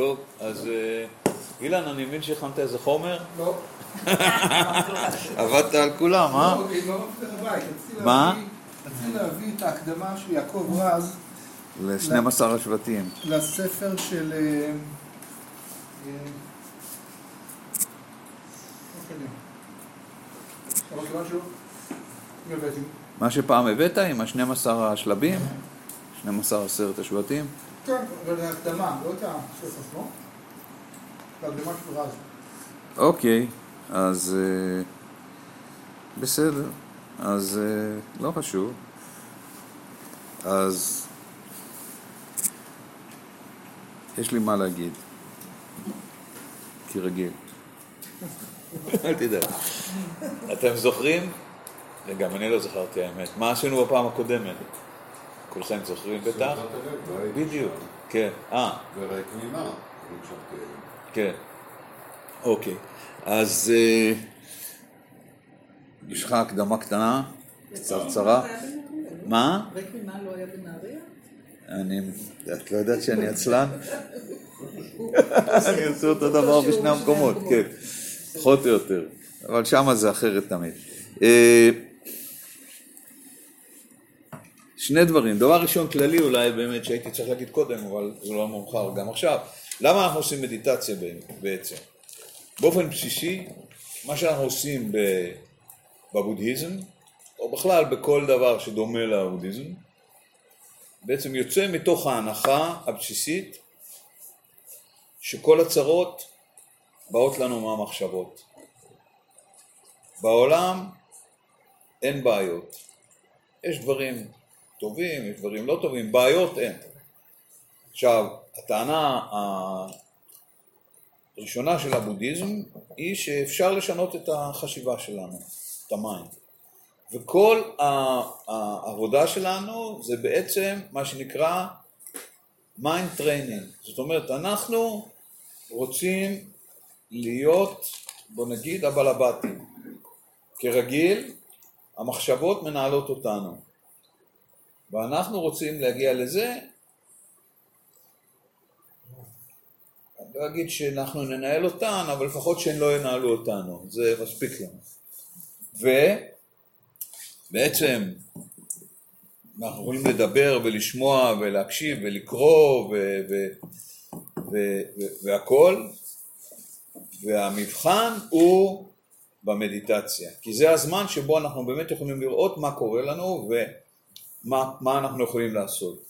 טוב, אז אה, אילן, אני מבין שהכנת איזה חומר? לא. עבדת על כולם, אה? לא, לא מה? רציתי להביא את ההקדמה של יעקב רז ל-12 השבטים. לספר של... אה, אה? מי הבאתי? מה שפעם הבאת עם ה-12 השלבים? 12 עשרת השבטים? כן, אבל ההקדמה, לא את הספר עצמו. ההקדמה של רז. אוקיי, אז אה, בסדר, אז אה, לא חשוב. אז יש לי מה להגיד, כרגיל. אל תדאג. אתם זוכרים? גם אני לא זכרתי האמת. מה עשינו בפעם הקודמת? כולכם זוכרים בטח? בדיוק, כן. אה, וריק חשבתי, כן. אוקיי. אז אה, יש לך הקדמה קטנה? קצרצרה? מה? ריק ממה לא היה בנהריה? אני... את לא יודעת שאני עצלן? אני עושה אותו דבר בשני המקומות, כן. פחות או יותר. אבל שמה זה אחרת תמיד. שני דברים. דבר ראשון כללי אולי באמת שהייתי צריך להגיד קודם, אבל זה לא מאוחר גם עכשיו. למה אנחנו עושים מדיטציה בעצם? באופן בסיסי, מה שאנחנו עושים בבודהיזם, או בכלל בכל דבר שדומה לבודהיזם, בעצם יוצא מתוך ההנחה הבסיסית שכל הצרות באות לנו מהמחשבות. בעולם אין בעיות. יש דברים טובים, יש דברים לא טובים, בעיות אין. עכשיו, הטענה הראשונה של הבודהיזם היא שאפשר לשנות את החשיבה שלנו, את ה mind. וכל העבודה שלנו זה בעצם מה שנקרא mind training. זאת אומרת, אנחנו רוצים להיות, בוא נגיד, הבלבטים. כרגיל, המחשבות מנהלות אותנו. ואנחנו רוצים להגיע לזה, אני לא אגיד שאנחנו ננהל אותן, אבל לפחות שהן לא ינהלו אותנו, זה מספיק לנו. ובעצם אנחנו יכולים לדבר ולשמוע ולהקשיב ולקרוא ו- ו- ו- ו- והכל, והמבחן הוא במדיטציה, כי זה הזמן שבו אנחנו באמת יכולים לראות מה קורה לנו ומה מה אנחנו יכולים לעשות.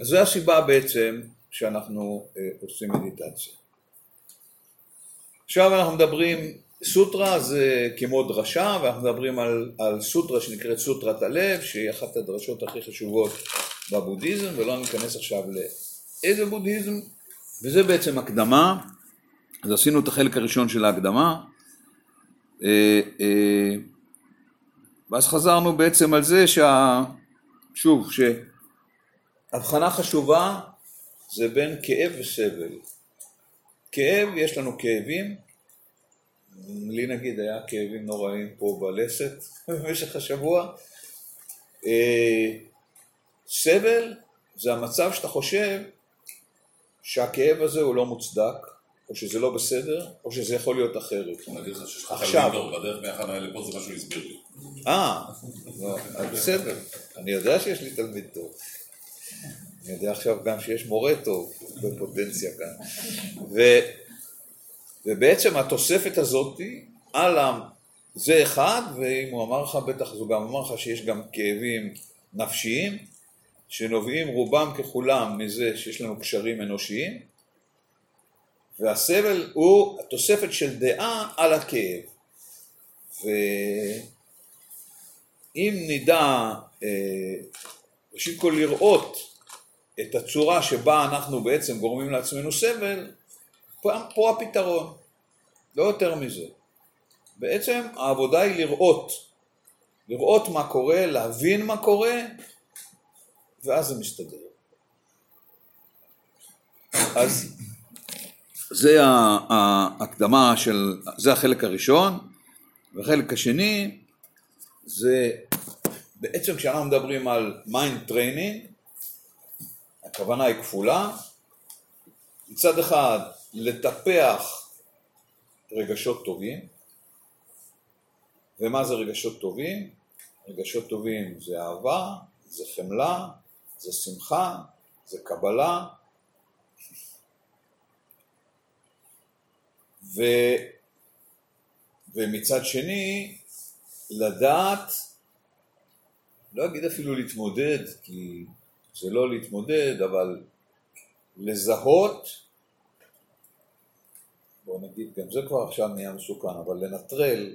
אז זו הסיבה בעצם שאנחנו אה, עושים מדיטציה. עכשיו אנחנו מדברים, סוטרה זה כמו דרשה, ואנחנו מדברים על, על סוטרה שנקראת סוטרת הלב, שהיא אחת הדרשות הכי חשובות בבודהיזם, ולא ניכנס עכשיו לאיזה בודהיזם, וזה בעצם הקדמה, אז עשינו את החלק הראשון של ההקדמה, אה, אה, ואז חזרנו בעצם על זה שה... שוב, שהבחנה חשובה זה בין כאב וסבל. כאב, יש לנו כאבים, לי נגיד היה כאבים נוראים פה בלסת במשך השבוע. אה, סבל זה המצב שאתה חושב שהכאב הזה הוא לא מוצדק, או שזה לא בסדר, או שזה יכול להיות אחרת. עכשיו. בדרך מהכנה לפה זה מה שהוא הסביר לי. אה, לא, בסדר, אני יודע שיש לי תלמיד טוב. אני יודע עכשיו גם שיש מורה טוב בפוטנציה כאן. ו, ובעצם התוספת הזאת על ה... זה אחד, ואם הוא אמר לך, בטח הוא גם אמר לך שיש גם כאבים נפשיים, שנובעים רובם ככולם מזה שיש לנו קשרים אנושיים, והסבל הוא התוספת של דעה על הכאב. ואם נדע אה, ראשית כל לראות את הצורה שבה אנחנו בעצם גורמים לעצמנו סבל, פה, פה הפתרון, לא יותר מזה. בעצם העבודה היא לראות, לראות מה קורה, להבין מה קורה, ואז זה מסתדר. אז זה ההקדמה של, זה החלק הראשון, והחלק השני זה בעצם כשאנחנו מדברים על mind training, הכוונה היא כפולה, מצד אחד לטפח רגשות טובים, ומה זה רגשות טובים? רגשות טובים זה אהבה, זה חמלה, זה שמחה, זה קבלה, ו... ומצד שני, לדעת, לא אגיד אפילו להתמודד, כי זה לא להתמודד, אבל לזהות, בוא נגיד, גם זה כבר עכשיו נהיה מסוכן, אבל לנטרל,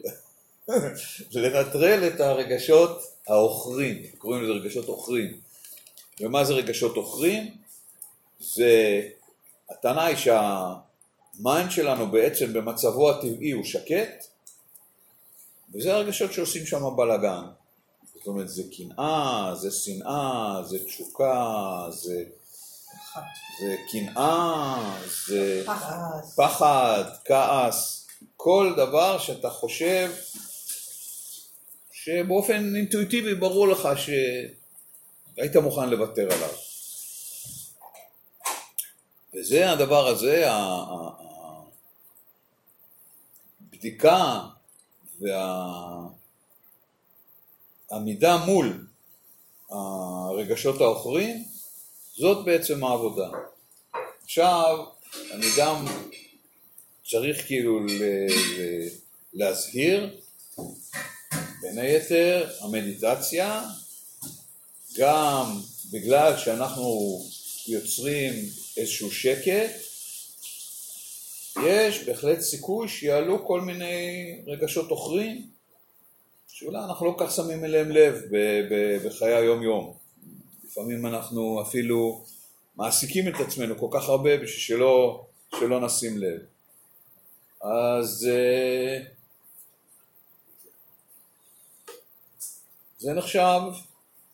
לנטרל את הרגשות העוכרים, קוראים לזה רגשות עוכרים. ומה זה רגשות עוכרים? זה, הטענה היא שהמיינד שלנו בעצם במצבו הטבעי הוא שקט, וזה הרגשות שעושים שם בלאגן. זאת אומרת, זה קנאה, זה שנאה, זה תשוקה, זה, זה קנאה, זה. פחד, כעס, כל דבר שאתה חושב שבאופן אינטואיטיבי ברור לך שהיית מוכן לוותר עליו. וזה הדבר הזה, הבדיקה והעמידה מול הרגשות העוכרים, זאת בעצם העבודה. עכשיו, אני גם צריך כאילו ל- ל- להזהיר, בין היתר, המדיטציה, גם בגלל שאנחנו יוצרים איזשהו שקט, יש בהחלט סיכוי שיעלו כל מיני רגשות עוכרים, שאולי אנחנו לא כל כך שמים אליהם לב בחיי היום-יום. לפעמים אנחנו אפילו מעסיקים את עצמנו כל כך הרבה בשביל שלא, שלא נשים לב. אז אה, זה נחשב,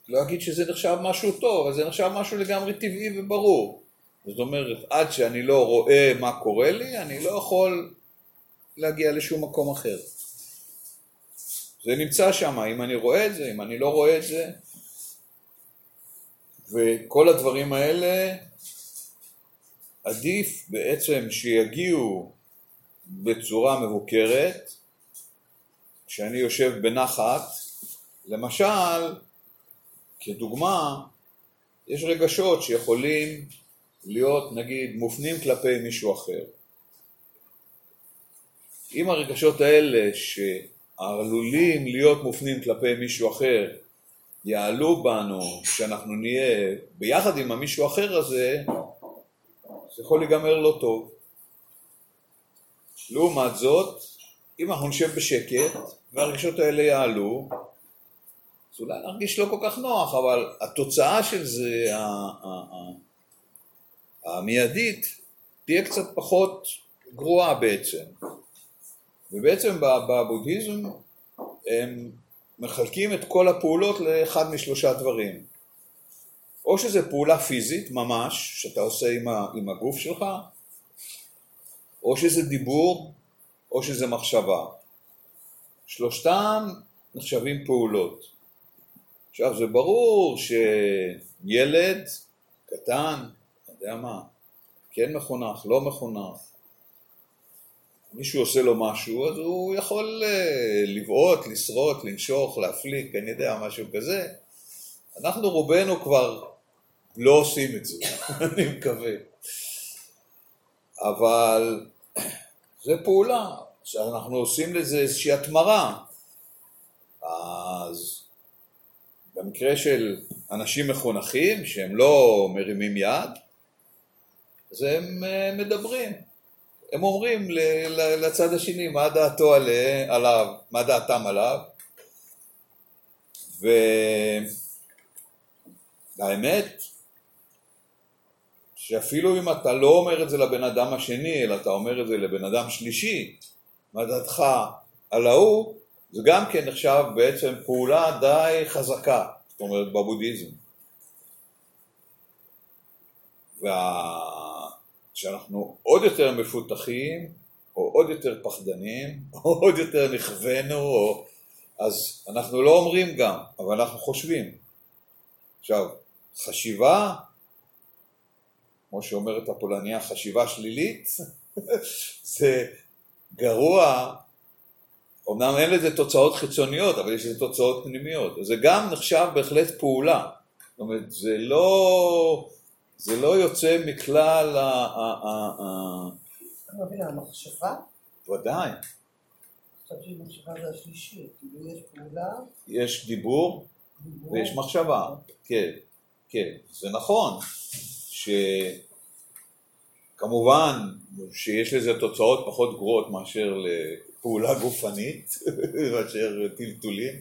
לא אגיד שזה נחשב משהו טוב, אבל זה נחשב משהו לגמרי טבעי וברור. זאת אומרת, עד שאני לא רואה מה קורה לי, אני לא יכול להגיע לשום מקום אחר. זה נמצא שם, אם אני רואה את זה, אם אני לא רואה את זה, וכל הדברים האלה, עדיף בעצם שיגיעו בצורה מבוקרת, כשאני יושב בנחת, למשל, כדוגמה, יש רגשות שיכולים להיות נגיד מופנים כלפי מישהו אחר. אם הרגשות האלה שעלולים להיות מופנים כלפי מישהו אחר יעלו בנו שאנחנו נהיה ביחד עם המישהו אחר הזה, זה יכול להיגמר לא טוב. לעומת זאת, אם אנחנו נשב בשקט והרגשות האלה יעלו, אז אולי נרגיש לא כל כך נוח, אבל התוצאה של זה, המיידית, תהיה קצת פחות גרועה בעצם. ובעצם בבודהיזם הם מחלקים את כל הפעולות לאחד משלושה דברים. או שזה פעולה פיזית ממש, שאתה עושה עם, עם הגוף שלך, או שזה דיבור, או שזה מחשבה. שלושתם נחשבים פעולות. עכשיו זה ברור שילד קטן, יודע מה, כן מחונך, לא מחונך, מישהו עושה לו משהו, אז הוא יכול אה, לבעוט, לשרוט, לנשוך, להפליק, אני יודע, משהו כזה. אנחנו רובנו כבר לא עושים את זה, אני מקווה. אבל זה פעולה, שאנחנו עושים לזה איזושהי התמרה. אז במקרה של אנשים מחונכים שהם לא מרימים יד, אז הם אה, מדברים. הם אומרים לצד השני מה דעתו עליו, מה דעתם עליו, והאמת שאפילו אם אתה לא אומר את זה לבן אדם השני, אלא אתה אומר את זה לבן אדם שלישי, מה דעתך על ההוא, זה גם כן נחשב בעצם פעולה די חזקה, זאת אומרת בבודהיזם. וכשאנחנו עוד יותר מפותחים, או עוד יותר פחדנים, או עוד יותר נכוונו, או... אז אנחנו לא אומרים גם, אבל אנחנו חושבים. עכשיו, חשיבה כמו שאומרת הפולניה, חשיבה שלילית, זה גרוע, אמנם אין לזה תוצאות חיצוניות, אבל יש לזה תוצאות פנימיות. זה גם נחשב בהחלט פעולה. זאת אומרת, זה לא, זה לא יוצא מכלל ה... ה, ה, ה אני לא מבינה, המחשבה? ודאי, כאילו יש דיבור. ויש מחשבה, כן, כן, זה נכון שכמובן שיש לזה תוצאות פחות גרועות מאשר לפעולה גופנית, מאשר טלטולים,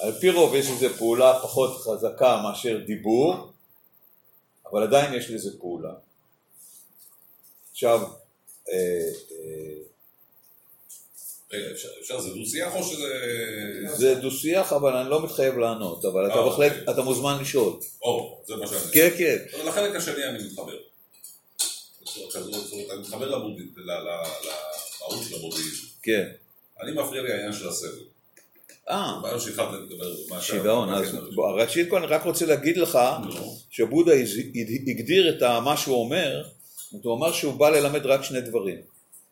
על פי רוב יש לזה פעולה פחות חזקה מאשר דיבור, אבל עדיין יש לזה פעולה. עכשיו, אה, אה, רגע, אפשר- זה דו-שיח או שזה... זה דו-שיח אבל אני לא מתחייב לענות, אבל אתה אה, בהחלט, אוקיי. אתה מוזמן לשאול. או, זה מה שאני... כן, כן, אבל לחלק השני אני מתחבר. אני מתחבר למהות של המודיעין. כן. אני מפריע לי העניין של הסבל. אה, לדבר מה שיגעון, אז כן, ראשית כל אני רק רוצה להגיד לך שבודה הגדיר את מה שהוא אומר, הוא אומר שהוא בא ללמד רק שני דברים,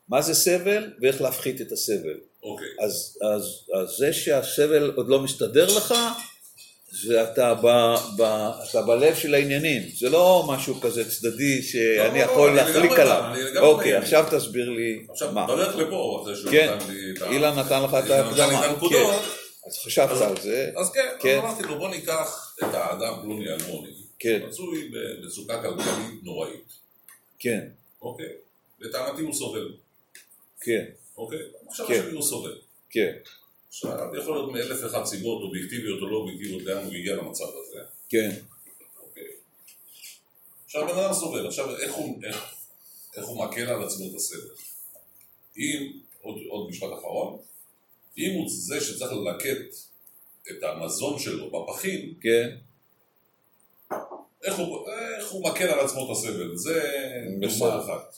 מה זה סבל ואיך להפחית את הסבל. אוקיי. אז, אז, אז זה שהסבל עוד לא מסתדר לך, זה אתה, ב, ב, אתה בלב של העניינים, זה לא משהו כזה צדדי שאני לא, לא, יכול אני להחליק עליו. אוקיי. עכשיו תסביר לי עכשיו, מה. בדרך לפה, אחרי שהוא כן, נתן לי את ה... אילן נתן לך את ההקדמה. אז חשבת על זה, אז כן, כן. אמרתי לו, בוא ניקח את האדם פלוני אלמוני, כן. מצוי במצוקה כלכלית נוראית, כן, אוקיי? לטענתי הוא סובל, כן, אוקיי? עכשיו כן. שלי הוא סובל. כן, עכשיו, יכול להיות מאלף ואחת סיבות, אובייקטיביות או לא אובייקטיביות, לאן הוא הגיע למצב הזה, כן, אוקיי? עכשיו, בן אדם סובל, עכשיו, איך הוא, איך, איך הוא מקל על עצמו את הסבל? אם, עוד, עוד משפט אחרון, אם הוא זה שצריך ללקט את המזון שלו בפחים, כן, איך הוא, איך הוא מקל על עצמו את הסבל? זה. דוגמה אחת.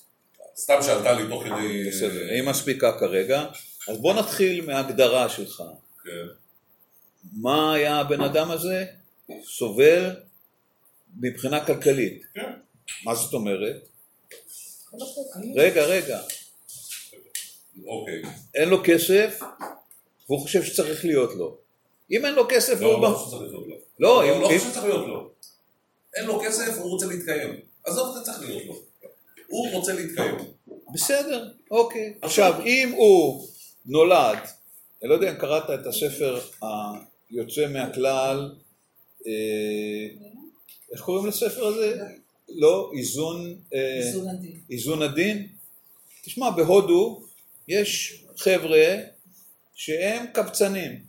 סתם שעלתה לי תוך כדי... בסדר, היא מספיקה כרגע, אז בוא נתחיל מההגדרה שלך. כן. מה היה הבן אדם הזה? סובל מבחינה כלכלית. כן. מה זאת אומרת? רגע, רגע, אוקיי. אין לו כסף והוא חושב שצריך להיות לו. אם אין לו כסף לא, והוא... לא ב- חושב שצריך להיות לו. לא, לא, אם- לא חושב שצריך להיות לו. אין לו כסף, הוא רוצה להתקיים. עזוב, זה צריך להיות לו. הוא רוצה להתקיים. בסדר, אוקיי. עכשיו, אם הוא נולד, אני לא יודע אם קראת את הספר היוצא מהכלל, אה, איך קוראים לספר הזה? לא, איזון, אה, איזון הדין. איזון הדין. תשמע, בהודו יש חבר'ה שהם קבצנים.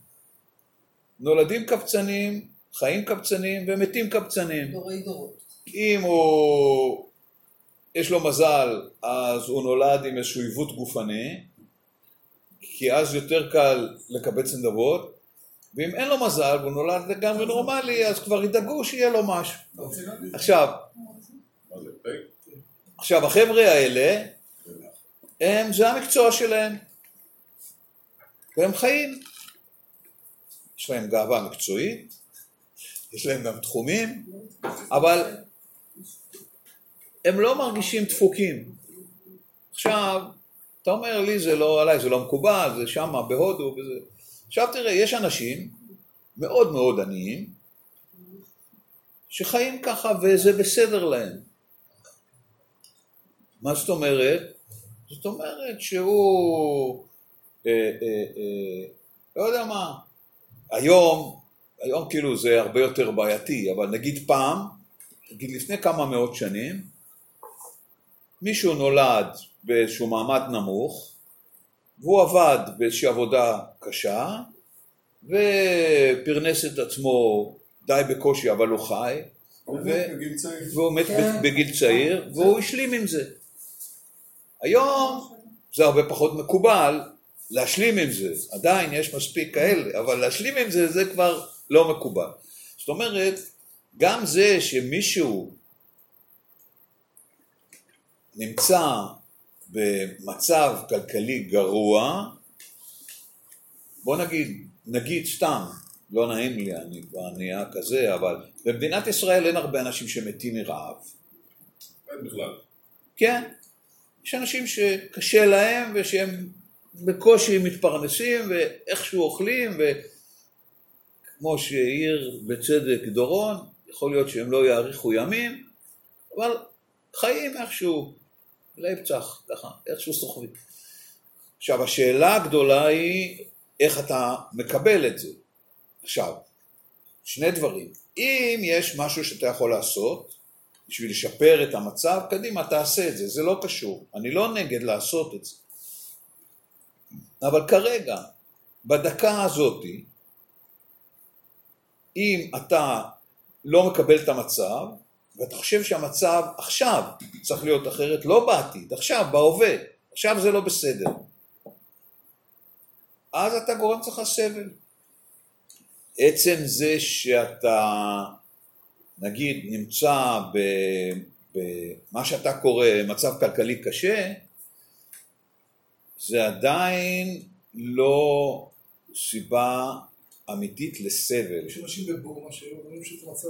נולדים קבצנים, חיים קבצנים ומתים קבצנים. דורי דורות. אם הוא, יש לו מזל, אז הוא נולד עם איזשהו עיוות גופני, כי אז יותר קל לקבץ נדבות, ואם אין לו מזל והוא נולד לגמרי נורמלי, אז כבר ידאגו שיהיה לו משהו. עכשיו? עכשיו החבר'ה האלה, הם, זה המקצוע שלהם, והם חיים. יש להם גאווה מקצועית, יש להם גם תחומים, אבל הם לא מרגישים דפוקים. עכשיו, אתה אומר לי זה לא עליי, זה לא מקובל, זה שמה בהודו וזה. עכשיו תראה, יש אנשים מאוד מאוד עניים, שחיים ככה וזה בסדר להם. מה זאת אומרת? זאת אומרת שהוא, לא יודע מה, היום, היום כאילו זה הרבה יותר בעייתי, אבל נגיד פעם, נגיד לפני כמה מאות שנים, מישהו נולד באיזשהו מעמד נמוך, והוא עבד באיזושהי עבודה קשה, ופרנס את עצמו די בקושי, אבל הוא חי, ו- בגיל צעיר. והוא מת כן. בגיל צעיר, והוא השלים עם זה. היום זה הרבה פחות מקובל להשלים עם זה, עדיין יש מספיק כאלה, אבל להשלים עם זה, זה כבר לא מקובל. זאת אומרת, גם זה שמישהו נמצא במצב כלכלי גרוע, בוא נגיד, נגיד סתם, לא נעים לי, אני כבר נהיה כזה, אבל במדינת ישראל אין הרבה אנשים שמתים מרעב. אין בכלל. כן, יש אנשים שקשה להם ושהם בקושי מתפרנסים ואיכשהו אוכלים וכמו שהעיר בצדק דורון, יכול להיות שהם לא יאריכו ימים, אבל חיים איכשהו, ליפצח, ככה, איכשהו סוחבים. עכשיו השאלה הגדולה היא איך אתה מקבל את זה. עכשיו, שני דברים, אם יש משהו שאתה יכול לעשות בשביל לשפר את המצב, קדימה תעשה את זה, זה לא קשור, אני לא נגד לעשות את זה. אבל כרגע, בדקה הזאתי, אם אתה לא מקבל את המצב, ואתה חושב שהמצב עכשיו צריך להיות אחרת, לא בעתיד, עכשיו, בהווה, עכשיו זה לא בסדר, אז אתה גורם לך סבל. עצם זה שאתה, נגיד, נמצא במה שאתה קורא מצב כלכלי קשה, זה עדיין לא סיבה אמיתית לסבל. יש אנשים בבורמה שאומרים שזה מצב.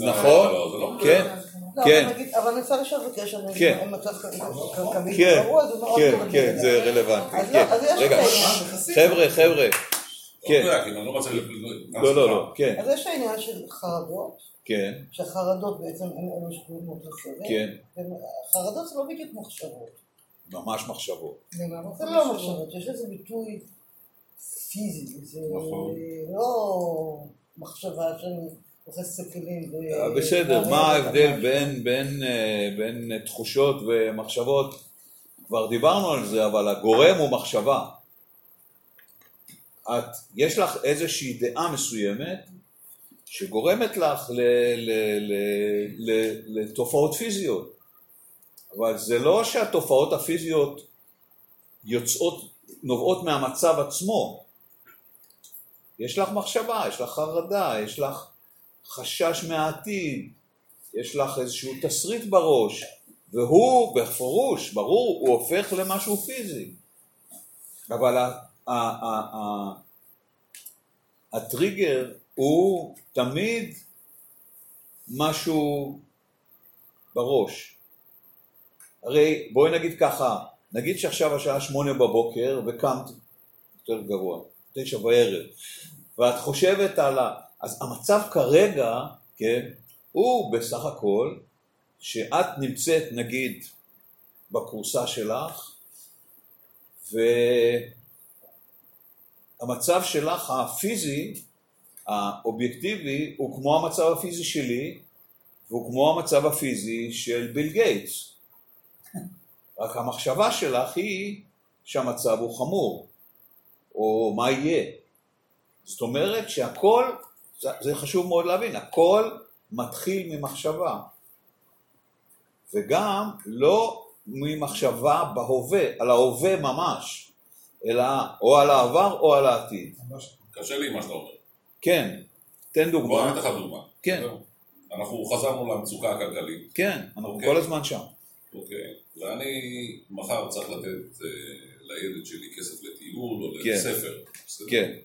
נכון, לא, זה לא כן, לא, כן. אבל אבל אפשר לשאול בקשר כן. עם מצב כלכלי כן, גרוע, זה מאוד כן. כן, זה רלוונטי. כן. לא, רגע. חבר'ה, חבר'ה, כן. לא אני לא מצליח... לא, לא, לא, כן, אז יש העניין של חרדות, כן, שחרדות בעצם הם אלו שקוראים סבל. כן, חרדות זה לא בדיוק מחשבות. ממש מחשבות. זה לא מחשבות, יש לזה ביטוי פיזי, זה נכון. לא מחשבה שאני אוכל סכלים. אה, בסדר, והרי מה אבל ההבדל. בין, בין, אה, בין תחושות ומחשבות? כבר דיברנו על זה, אבל הגורם הוא מחשבה. את, יש לך איזושהי דעה מסוימת שגורמת לך ל, ל, ל, ל, לתופעות פיזיות, אבל זה לא שהתופעות הפיזיות יוצאות, נובעות מהמצב עצמו. יש לך מחשבה, יש לך חרדה, יש לך חשש מהעתיד, יש לך איזשהו תסריט בראש, והוא בפירוש, ברור, הוא הופך למשהו פיזי. אבל הטריגר הוא תמיד משהו בראש. הרי בואי נגיד ככה, נגיד שעכשיו השעה שמונה בבוקר וקמת, יותר גרוע, תשע בערב, ואת חושבת על ה... אז המצב כרגע, כן, הוא בסך הכל שאת נמצאת נגיד בכורסה שלך והמצב שלך הפיזי, האובייקטיבי, הוא כמו המצב הפיזי שלי והוא כמו המצב הפיזי של ביל גייטס. רק המחשבה שלך היא שהמצב הוא חמור, או מה יהיה. זאת אומרת שהכל, זה, חשוב מאוד להבין, הכל מתחיל ממחשבה. וגם לא ממחשבה בהווה, על ההווה ממש, אלא או על העבר או על העתיד. קשה לי מה שאתה אומר. כן, תן בוא דוגמה. אתן לך דוגמה. כן. אנחנו חזרנו למצוקה הכלכלית, כן, אנחנו אוקיי. כל הזמן שם. אוקיי, ואני מחר צריך לתת אה, לילד שלי כסף לטיול או כן. לספר. כן,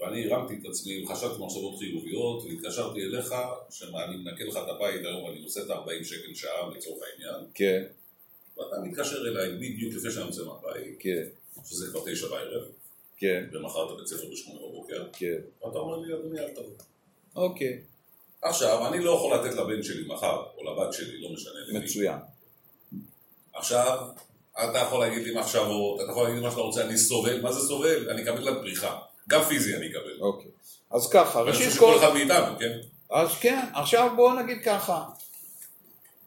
ואני הרמתי את עצמי, חשבתי מחשבות חיוביות, והתקשרתי אליך, שאני מנקה לך את הבית היום ואני עושה את ה-40 שקל שעה לצורך העניין, כן, ואתה מתקשר אליי בדיוק לפני שאני יוצא מהבית, כן, שזה כבר תשע בערב, כן, ומחר אתה בית ספר בשמונה בבוקר, כן. ואתה אומר לי, אדוני, אל תבוא. אוקיי, עכשיו, אני לא יכול לתת לבן שלי מחר, או לבת שלי, לא משנה למי. מצוין. עכשיו, אתה יכול להגיד לי מחשבות, אתה יכול להגיד לי מה שאתה רוצה, אני סובל, מה זה סובל? אני אקבל לה פריחה. גם פיזי אני אקבל. אוקיי. אז ככה, ואני חושב ראשית שכל כל... אחד מאיתנו, כן? אז כן, עכשיו בואו נגיד ככה.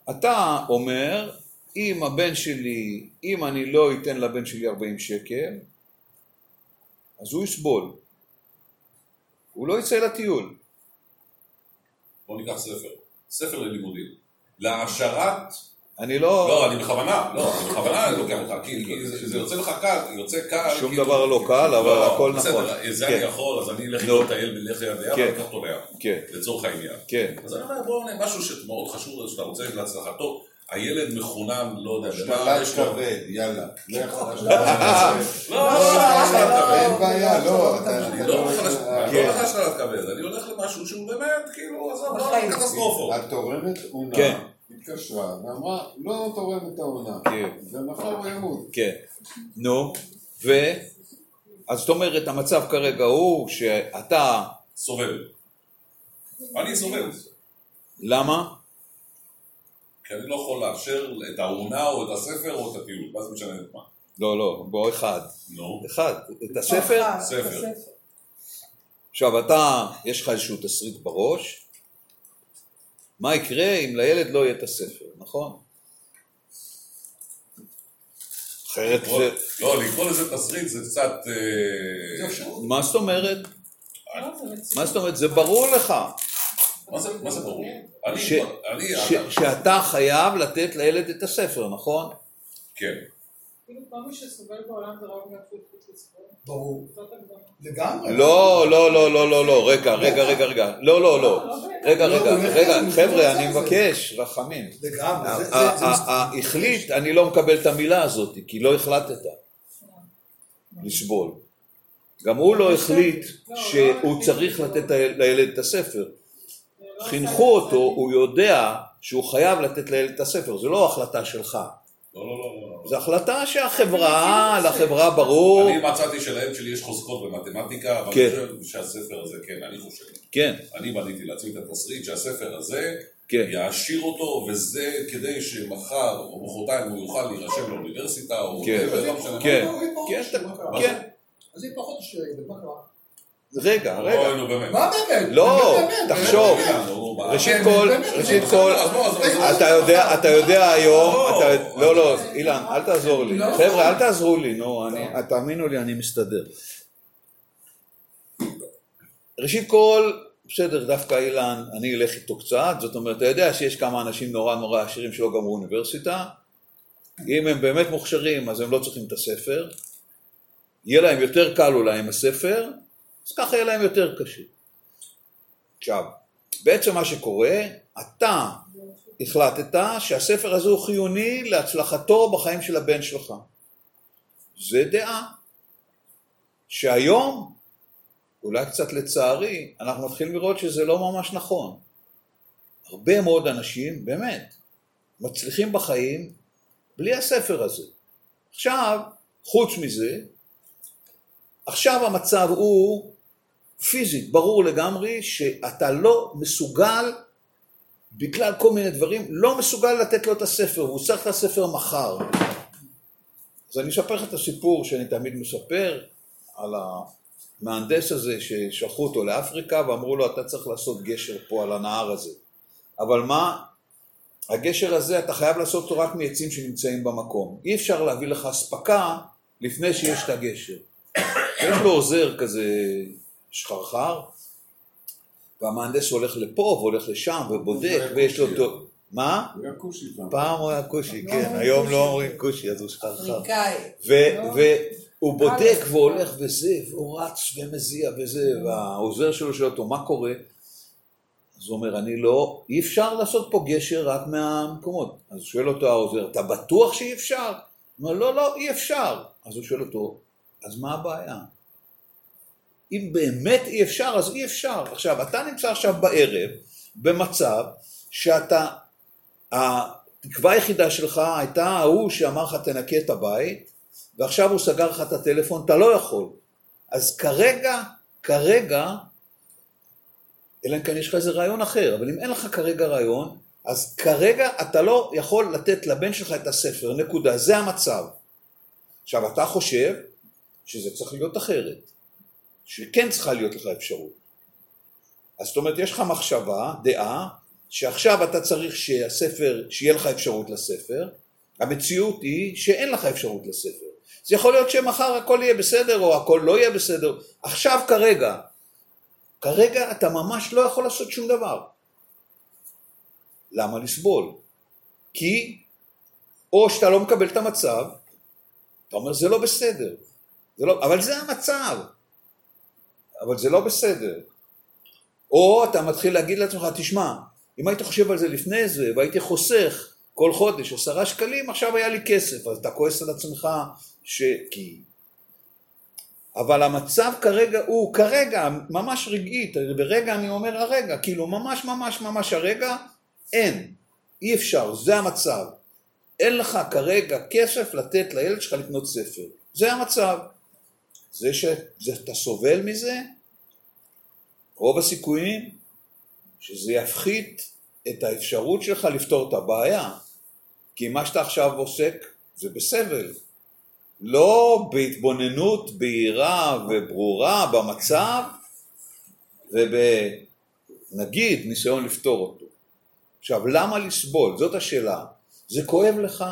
אתה אומר, אם הבן שלי, אם אני לא אתן לבן שלי 40 שקל, אז הוא יסבול. הוא לא יצא לטיול. בוא ניקח ספר. ספר ללימודים. להעשרת... אני לא... לא, אני בכוונה, לא, אני בכוונה לוקח אותך, כי זה זה יוצא לך קל, יוצא קל. שום כאילו- דבר לא קל, אבל לא, הכל בסדר, נכון. זה כן. אני יכול, אז אני אלך נו. לטייל בלחי הדייר, כן. ואני אקח אותו לים. כן, לצורך העניין. כן, אז אני אומר, בואו, משהו שמאוד חשוב, שאתה רוצה להצלחתו, הילד מחונן, לא יודע, לו... כבד, יאללה. לא לא, לא, לא, לא. אין בעיה, לא, אתה כבד, אני הולך למשהו שהוא באמת, כאילו, עזוב, לא בחיים. קטסטרופות. את תורמת אונה. כן. התקשרה ואמרה, לא תורם את העונה. כן. ומחר הוא ימות. כן. נו, ו... אז זאת אומרת, המצב כרגע הוא שאתה, סובל. אני סובל. למה? כי אני לא יכול לאשר את העונה או את הספר או את הטיול. מה זה משנה את מה? לא, לא, בוא אחד. נו. אחד. את הספר, ספר. עכשיו אתה, יש לך איזשהו תסריט בראש, מה יקרה אם לילד לא יהיה את הספר, נכון? אחרת זה... לא, לקרוא לזה תסריט זה קצת... אה. מה זאת אומרת? לא, זה מצוין. מה זאת אומרת? זה ברור לך מה זה- מה זה ברור? שאתה חייב לתת לילד את הספר, נכון? כן. כאילו כל מי שסובל בעולם זה רק מהחוץ חוץ לסבול. ברור. לגמרי. לא, לא, לא, לא, לא, לא, רגע, רגע, רגע, רגע, לא, לא, לא, רגע, לא, רגע, הוא רגע, הולך חבר'ה. אני מבקש, רחמים. לגמרי. החליט, אני לא מקבל את המילה הזאת, כי לא החלטת לסבול. גם הוא לא החליט שהוא צריך לתת לילד את הספר. חינכו אותו, הוא יודע שהוא חייב לתת לילד את הספר, זה לא החלטה שלך. לא, לא, לא, לא. זו החלטה שהחברה, לחברה ברור, אני מצאתי שלילד שלי יש חוזקות במתמטיקה, אבל כן. אני חושב שהספר הזה, כן, אני חושב. כן, אני בניתי לעצמי את התסריט שהספר הזה כן, יעשיר אותו, וזה כדי שמחר או מחרתיים הוא יוכל להירשם לאוניברסיטה, או כן. לא. כן, לא, כן? כן, אז היא פחות שלי, מה קרה? רגע, רגע, נו באמת. מה באמת? לא, תחשוב. ראשית כל, ראשית. כל. אתה יודע, אתה יודע היום, לא. אתה- לא, לא, אילן, אל תעזור לי, לא. חבר'ה, אל תעזרו לי, נו, אני- תאמינו לי, אני מסתדר. ראשית כל, בסדר, דווקא אילן, אני אלך איתו קצת, זאת אומרת, אתה יודע שיש כמה אנשים נורא נורא עשירים שלא גמרו אוניברסיטה, אם הם באמת מוכשרים, אז הם לא צריכים את הספר, יהיה להם יותר קל אולי עם הספר, אז ככה יהיה להם יותר קשה. עכשיו, בעצם מה שקורה, אתה החלטת שהספר הזה הוא חיוני להצלחתו בחיים של הבן שלך. זה דעה. שהיום, אולי קצת לצערי, אנחנו מתחילים לראות שזה לא ממש נכון. הרבה מאוד אנשים, באמת, מצליחים בחיים בלי הספר הזה. עכשיו, חוץ מזה, עכשיו המצב הוא פיזית, ברור לגמרי שאתה לא מסוגל, בגלל כל מיני דברים, לא מסוגל לתת לו את הספר, והוא צריך את הספר מחר. אז אני אספר לך את הסיפור שאני תמיד מספר, על המהנדס הזה ששלחו אותו לאפריקה ואמרו לו אתה צריך לעשות גשר פה על הנהר הזה. אבל מה, הגשר הזה אתה חייב לעשות אותו רק מעצים שנמצאים במקום. אי אפשר להביא לך אספקה לפני שיש את הגשר. יש לו עוזר כזה שחרחר, והמהנדס הולך לפה והולך לשם ובודק ויש לו אותו... מה? הוא היה כושי פעם. פעם הוא היה כושי, לא כן, היום. לא אומרים כושי אז הוא שחרחר. ו- והוא בודק. והולך וזה, והוא רץ ומזיע וזה, והעוזר שלו שואל אותו, מה קורה? אז הוא אומר, אני לא, אי אפשר לעשות פה גשר רק מהמקומות. אז שואל אותו העוזר, אתה בטוח שאי אפשר? הוא אומר, לא, לא, אי אפשר. אז הוא שואל אותו, אז מה הבעיה? אם באמת אי אפשר, אז אי אפשר. עכשיו, אתה נמצא עכשיו בערב במצב שאתה, התקווה היחידה שלך הייתה ההוא שאמר לך תנקה את הבית, ועכשיו הוא סגר לך את הטלפון, אתה לא יכול. אז כרגע, כרגע, אלא אם כן יש לך איזה רעיון אחר, אבל אם אין לך כרגע רעיון, אז כרגע אתה לא יכול לתת לבן שלך את הספר, נקודה, זה המצב. עכשיו, אתה חושב שזה צריך להיות אחרת, שכן צריכה להיות לך אפשרות. אז זאת אומרת, יש לך מחשבה, דעה, שעכשיו אתה צריך שהספר, שיהיה לך אפשרות לספר, המציאות היא שאין לך אפשרות לספר. זה יכול להיות שמחר הכל יהיה בסדר או הכל לא יהיה בסדר. עכשיו כרגע, כרגע אתה ממש לא יכול לעשות שום דבר. למה לסבול? כי או שאתה לא מקבל את המצב, אתה אומר זה לא בסדר, זה לא, אבל זה המצב, אבל זה לא בסדר. או אתה מתחיל להגיד לעצמך, תשמע, אם היית חושב על זה לפני זה והייתי חוסך כל חודש עשרה שקלים, עכשיו היה לי כסף, אז אתה כועס על עצמך ש... כי... אבל המצב כרגע הוא, כרגע, ממש רגעית, ברגע אני אומר הרגע, כאילו ממש ממש ממש הרגע, אין. אי אפשר, זה המצב. אין לך כרגע כסף לתת לילד שלך לקנות ספר. זה המצב. זה שאתה סובל מזה, רוב הסיכויים שזה יפחית את האפשרות שלך לפתור את הבעיה. כי מה שאתה עכשיו עוסק זה בסבל. לא בהתבוננות בהירה וברורה במצב ובנגיד ניסיון לפתור אותו. עכשיו, למה לסבול? זאת השאלה. זה כואב לך?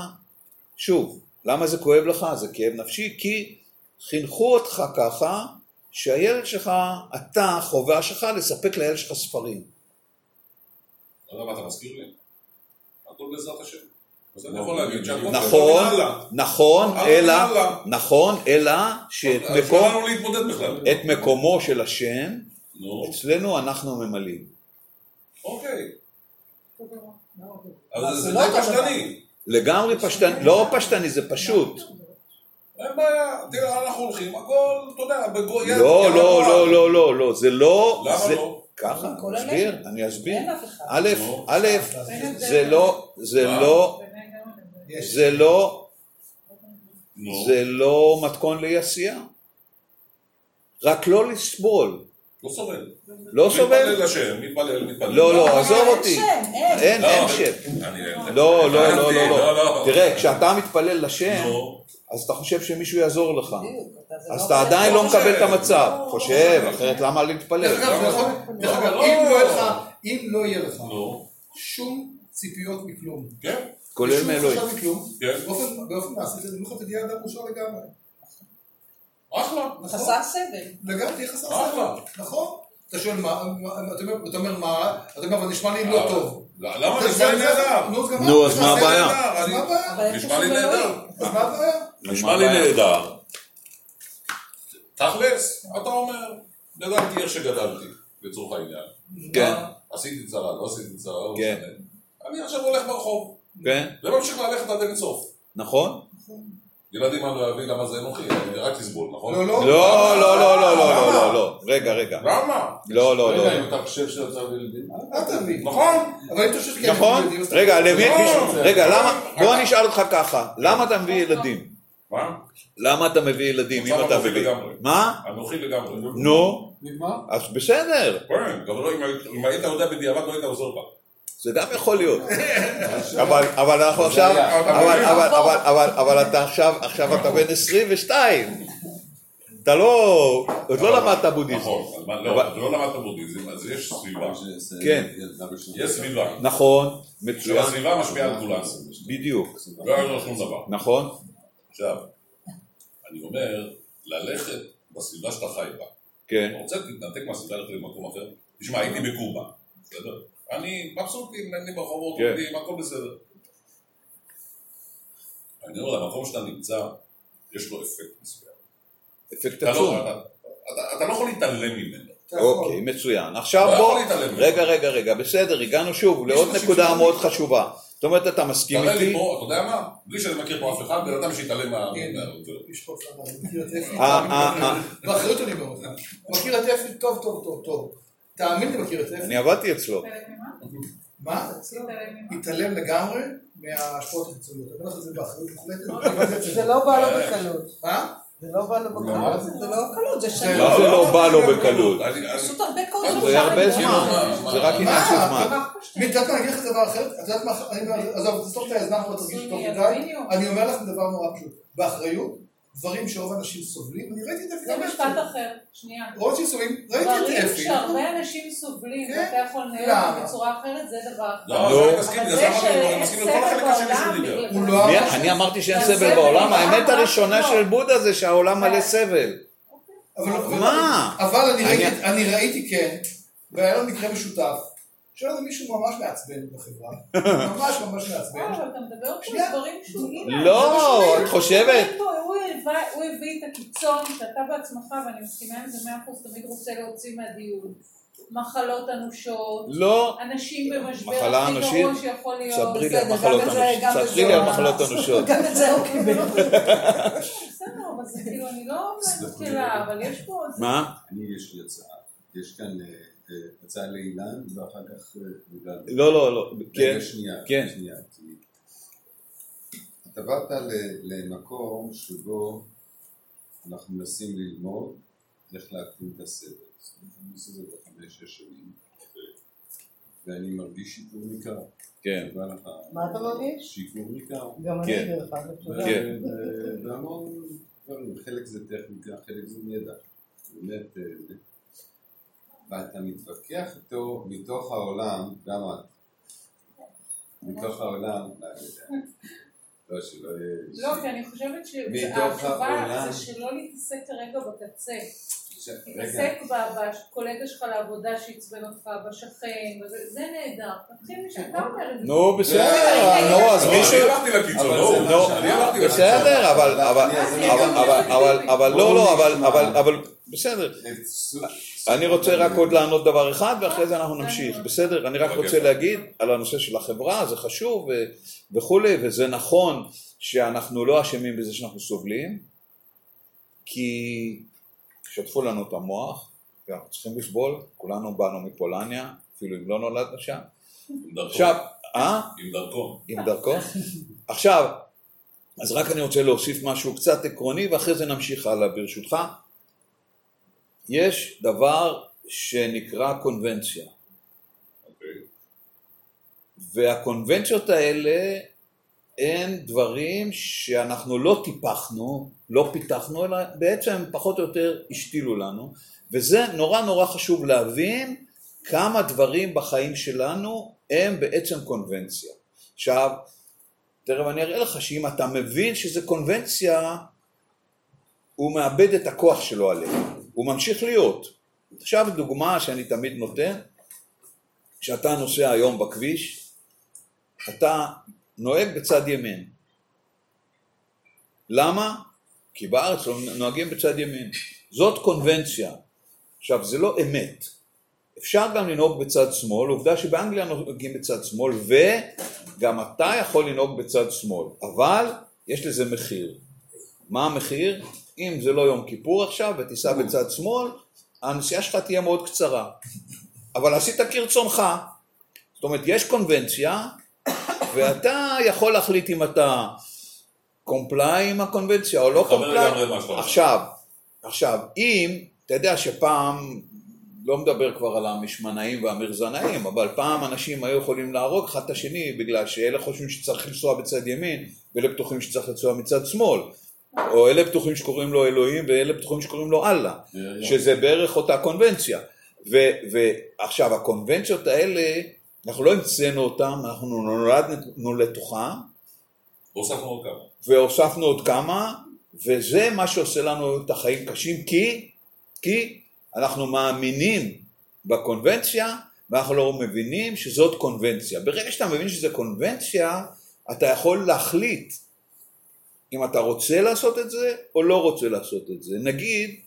שוב, למה זה כואב לך? זה כאב נפשי? כי חינכו אותך ככה שהילד שלך, אתה, חובה שלך לספק לילד שלך ספרים. לא יודע מה אתה מזכיר לי? הכל בעזרת השם. אז אני יכול להגיד שהכל נכון. נכון, אלא. נכון, אלא שאת לא מקומו של השם, נו, אצלנו אנחנו ממלאים. אוקיי. אבל זה לא פשטני. לגמרי פשטני, לא פשטני, זה פשוט. אין בעיה. תראה, אנחנו הולכים, הכל, אתה יודע, בגו... יד- לא, לא. לא, לא, לא, לא, זה לא, למה זה- לא? ככה, כל אסביר. אני אסביר. א', נו. א'. זה לא, זה מה? לא. זה לא, זה לא מתכון לאי עשייה. רק לא לסבול. לא סובל. לא סובל? מתפלל לשם, מתפלל, מתפלל. לא, לא, עזוב אין אותי. שם, אין. אין, לא, שם. אני- לא, לא, לא, לא, לא, לא. לא. תראה, כשאתה מתפלל לשם, אז אתה חושב שמישהו יעזור לך. אז אתה עדיין לא, לא מקבל את המצב. חושב, אחרת למה להתפלל? דרך אגב, נכון. לא. אם לא יהיה לך לא שום ציפיות מכלום, כן. כולל מאלוהים, כן. באופן מעשי זה מלוכת תהיה אדם מאושר לגמרי. אחלה. נכון. חסר סבל. לגמרי, תהיה חסר סבל. נכון. אתה שואל מה, אתה אומר מה, אתה אומר, אבל נשמע לי לא אה, טוב. למה נשמע לי נהדר? נו, אז מה הבעיה? נשמע לי נהדר. אז מה הבעיה? נשמע לי נהדר. תכלס, אתה אומר, גדלתי איך שגדלתי, לצורך העניין. כן, עשיתי צרה, לא עשיתי צרה, לא כן. משנה. אני עכשיו הולך ברחוב, כן, וממשיך ללכת עד אין סוף. נכון? ילדים אני לא אבין למה זה אנוכי, אני רק תסבול, נכון? לא, לא, לא, לא, לא, לא, לא, לא, לא. רגע, רגע. למה? לא, לא, לא. רגע, אם אתה חושב שאתה צריך ילדים? אל תבין. נכון? אבל אם אתה חושב שכן, נכון? רגע, למי... לא. רגע, למה... בוא אני אשאל אותך ככה. למה אתה מביא ילדים? מה? למה אתה מביא ילדים אם אתה מביא? מה? אנוכי לגמרי. נו, נגמר? אז בסדר. כן, גם לא, אם היית- יודע בדיעבד לא היית עוזר לך. זה גם יכול להיות. אבל, אבל אנחנו עכשיו, היה. אבל, אתה עכשיו, עכשיו אתה בן 22. אתה לא, עוד לא למדת בודהיזם. נכון, לא, לא למדת בודהיזם, אז יש סביבה. כן. יש סביבה. נכון, מצוין, שהסביבה משפיעה על כולנו. בדיוק, לא יעזור שום דבר. נכון, עכשיו, אני אומר, ללכת בסביבה שאתה חי בה. כן, אתה רוצה להתנתק מהסביבה ללכת למקום אחר? תשמע, הייתי בקובה, בסדר? אני מבסוט, נהנים ברחובות, כן. עובדים, הכל בסדר. אני אומר, למקום שאתה נמצא, יש לו אפקט מסוים. אפקט אתה עצום. לא- אתה- לא יכול להתעלם ממנו. אוקיי, מצוין. עכשיו לא בוא. רגע, רגע, רגע, בסדר, הגענו שוב לעוד נקודה מאוד. חשובה. זאת אומרת, אתה מסכים תראה לי איתי? פה, אתה יודע מה? בלי שאני מכיר פה אף אחד, בן אדם שיתעלם מה... כן. אה, אה, אה. באחריות אני אומר לך. מכיר את אפי טוב, טוב, טוב, טוב. תאמין לי, מכיר את אפי. אני עבדתי אצלו. מה? ממה? התעלם לגמרי מההשפעות החיצוניות. אני אומר לך את זה באחריות מוחלטת. זה לא בא לו בקלות. מה? זה לא בא לו בקלות. זה לא קלות, זה שנים. זה לא בא לו בקלות? פשוט הרבה קולות. זה הרבה זמן, זה? רק עניין של זמן. מי, את יודעת מה, אני אגיד לך דבר אחר? את יודעת מה, עזוב, תסתום את האזנח ולא תרגיש טוב מדי. אני אומר לך דבר נורא פשוט. באחריות, דברים שרוב האנשים סובלים, אני ראיתי את אפי. זה משפט. אחר, שנייה. רוב האנשים סובלים, ראיתי את דברים אפי. שהרבה אנשים סובלים, כן. ואתה יכול לנהל? אותם בצורה אחרת, זה דבר אחר. לא, לא. זה אני מסכים, זה אני שאין מסכים לכל החלק סבל השני שהוא בעולם, דיבר. הוא לא מי- אמר אני אמרתי שאין סבל בעולם, האמת הראשונה לא. של בודה זה שהעולם מלא סבל. אבל, אבל- מה? אבל אני אני- ראיתי, אני ראיתי כן, והיה לנו מקרה משותף, שהיה לנו מישהו ממש מעצבן בחברה, ממש ממש מעצבן, אה, אבל אתה מדבר פה. על דברים שטויים. לא, את חושבת? הוא הביא- את הקיצון שאתה בעצמך, ואני מסכימה עם זה מאה אחוז, תמיד רוצה להוציא מהדיון. מחלות אנושות, לא, אנשים במשבר מחלה אנושית? שיכול להיות. ספרי לי על מחלות זה- אנושות. את ספרי זה לי על מחלות. אנושות. גם את זה הוא קיבל. בסדר, אבל זה כאילו, אני לא מקלה, אבל יש פה... מה? אני, יש לי הצעה. יש כאן אה, הצעה לאילן ואחר כך אה, לגל. לא, לא, לא, כן, שנייה, כן. שנייה. כי אתה באת למקום שבו אנחנו מנסים ללמוד איך להקטין את אומרת, אני עושה את זה בחמש-שש שנים, ואני מרגיש שיפור ניכר. כן. מה אתה מרגיש? שיפור ניכר. גם כן. אני דרך אגב, תודה. כן. והמון דברים, חלק זה טכניקה, חלק זה ידע. באמת, אה. ואתה מתווכח איתו מתוך העולם, גם את. מתוך העולם, לא. לא, שלא יהיה... לא, כי אני חושבת שהתשובה העולם. זה שלא להתעסק כרגע בקצה. להתעסק בקולגה שלך לעבודה שעצבן אותך, בשכן, וזה- זה נהדר. תתחיל משם, אתה אומר את זה. נו בסדר, לא, נו אז לא, מישהו, אני הלכתי לקיצון, לא. לא, אני הלכתי לקיצון. בסדר, אבל, אבל, אבל, אבל, אבל, אבל, לא, לא, אבל, אבל, אבל, בסדר. אני רוצה רק עוד לענות דבר אחד ואחרי זה אנחנו נמשיך, בסדר? אני רק. רוצה להגיד על הנושא של החברה, זה חשוב וכולי, וזה נכון שאנחנו לא אשמים בזה שאנחנו סובלים, כי שטפו לנו את המוח, ואנחנו צריכים לסבול, כולנו באנו מפולניה, אפילו אם לא נולדנו שם. עם דרכון. עכשיו, אה? עם דרכון. עם דרכו. עכשיו, אז רק אני רוצה להוסיף משהו קצת עקרוני ואחרי זה נמשיך הלאה ברשותך. יש דבר שנקרא קונבנציה, אוקיי. והקונבנציות האלה הן דברים שאנחנו לא טיפחנו, לא פיתחנו, אלא בעצם הם פחות או יותר השתילו לנו, וזה נורא נורא חשוב להבין כמה דברים בחיים שלנו הם בעצם קונבנציה. עכשיו, תכף אני אראה לך שאם אתה מבין שזה קונבנציה, הוא מאבד את הכוח שלו עליך, הוא ממשיך להיות. עכשיו דוגמה שאני תמיד נותן, כשאתה נוסע היום בכביש, אתה נוהג בצד ימין. למה? כי בארץ לא נוהגים בצד ימין. זאת קונבנציה. עכשיו, זה לא אמת. אפשר גם לנהוג בצד שמאל, עובדה שבאנגליה נוהגים בצד שמאל, וגם אתה יכול לנהוג בצד שמאל, אבל יש לזה מחיר. מה המחיר? אם זה לא יום כיפור עכשיו ותיסע בצד שמאל, הנסיעה שלך תהיה מאוד קצרה. אבל עשית כרצונך. זאת אומרת, יש קונבנציה, ואתה יכול להחליט אם אתה קומפליי עם הקונבנציה או לא קומפליי. עכשיו, עכשיו, אם, אתה יודע שפעם, לא מדבר כבר על המשמנאים והמרזנאים, אבל פעם אנשים היו יכולים להרוג אחד את השני בגלל שאלה חושבים שצריך לנסוע בצד ימין, ואלה בטוחים שצריך לנסוע מצד שמאל. או אלה בטוחים שקוראים לו אלוהים, ואלה בטוחים שקוראים לו אללה. שזה בערך אותה קונבנציה. ועכשיו, הקונבנציות האלה, אנחנו לא המצאנו אותן, אנחנו נולדנו לתוכן, והוספנו עוד כמה. והוספנו עוד כמה, וזה מה שעושה לנו את החיים קשים, כי, כי אנחנו מאמינים בקונבנציה, ואנחנו לא מבינים שזאת קונבנציה. ברגע שאתה מבין שזה קונבנציה, אתה יכול להחליט אם אתה רוצה לעשות את זה, או לא רוצה לעשות את זה. נגיד,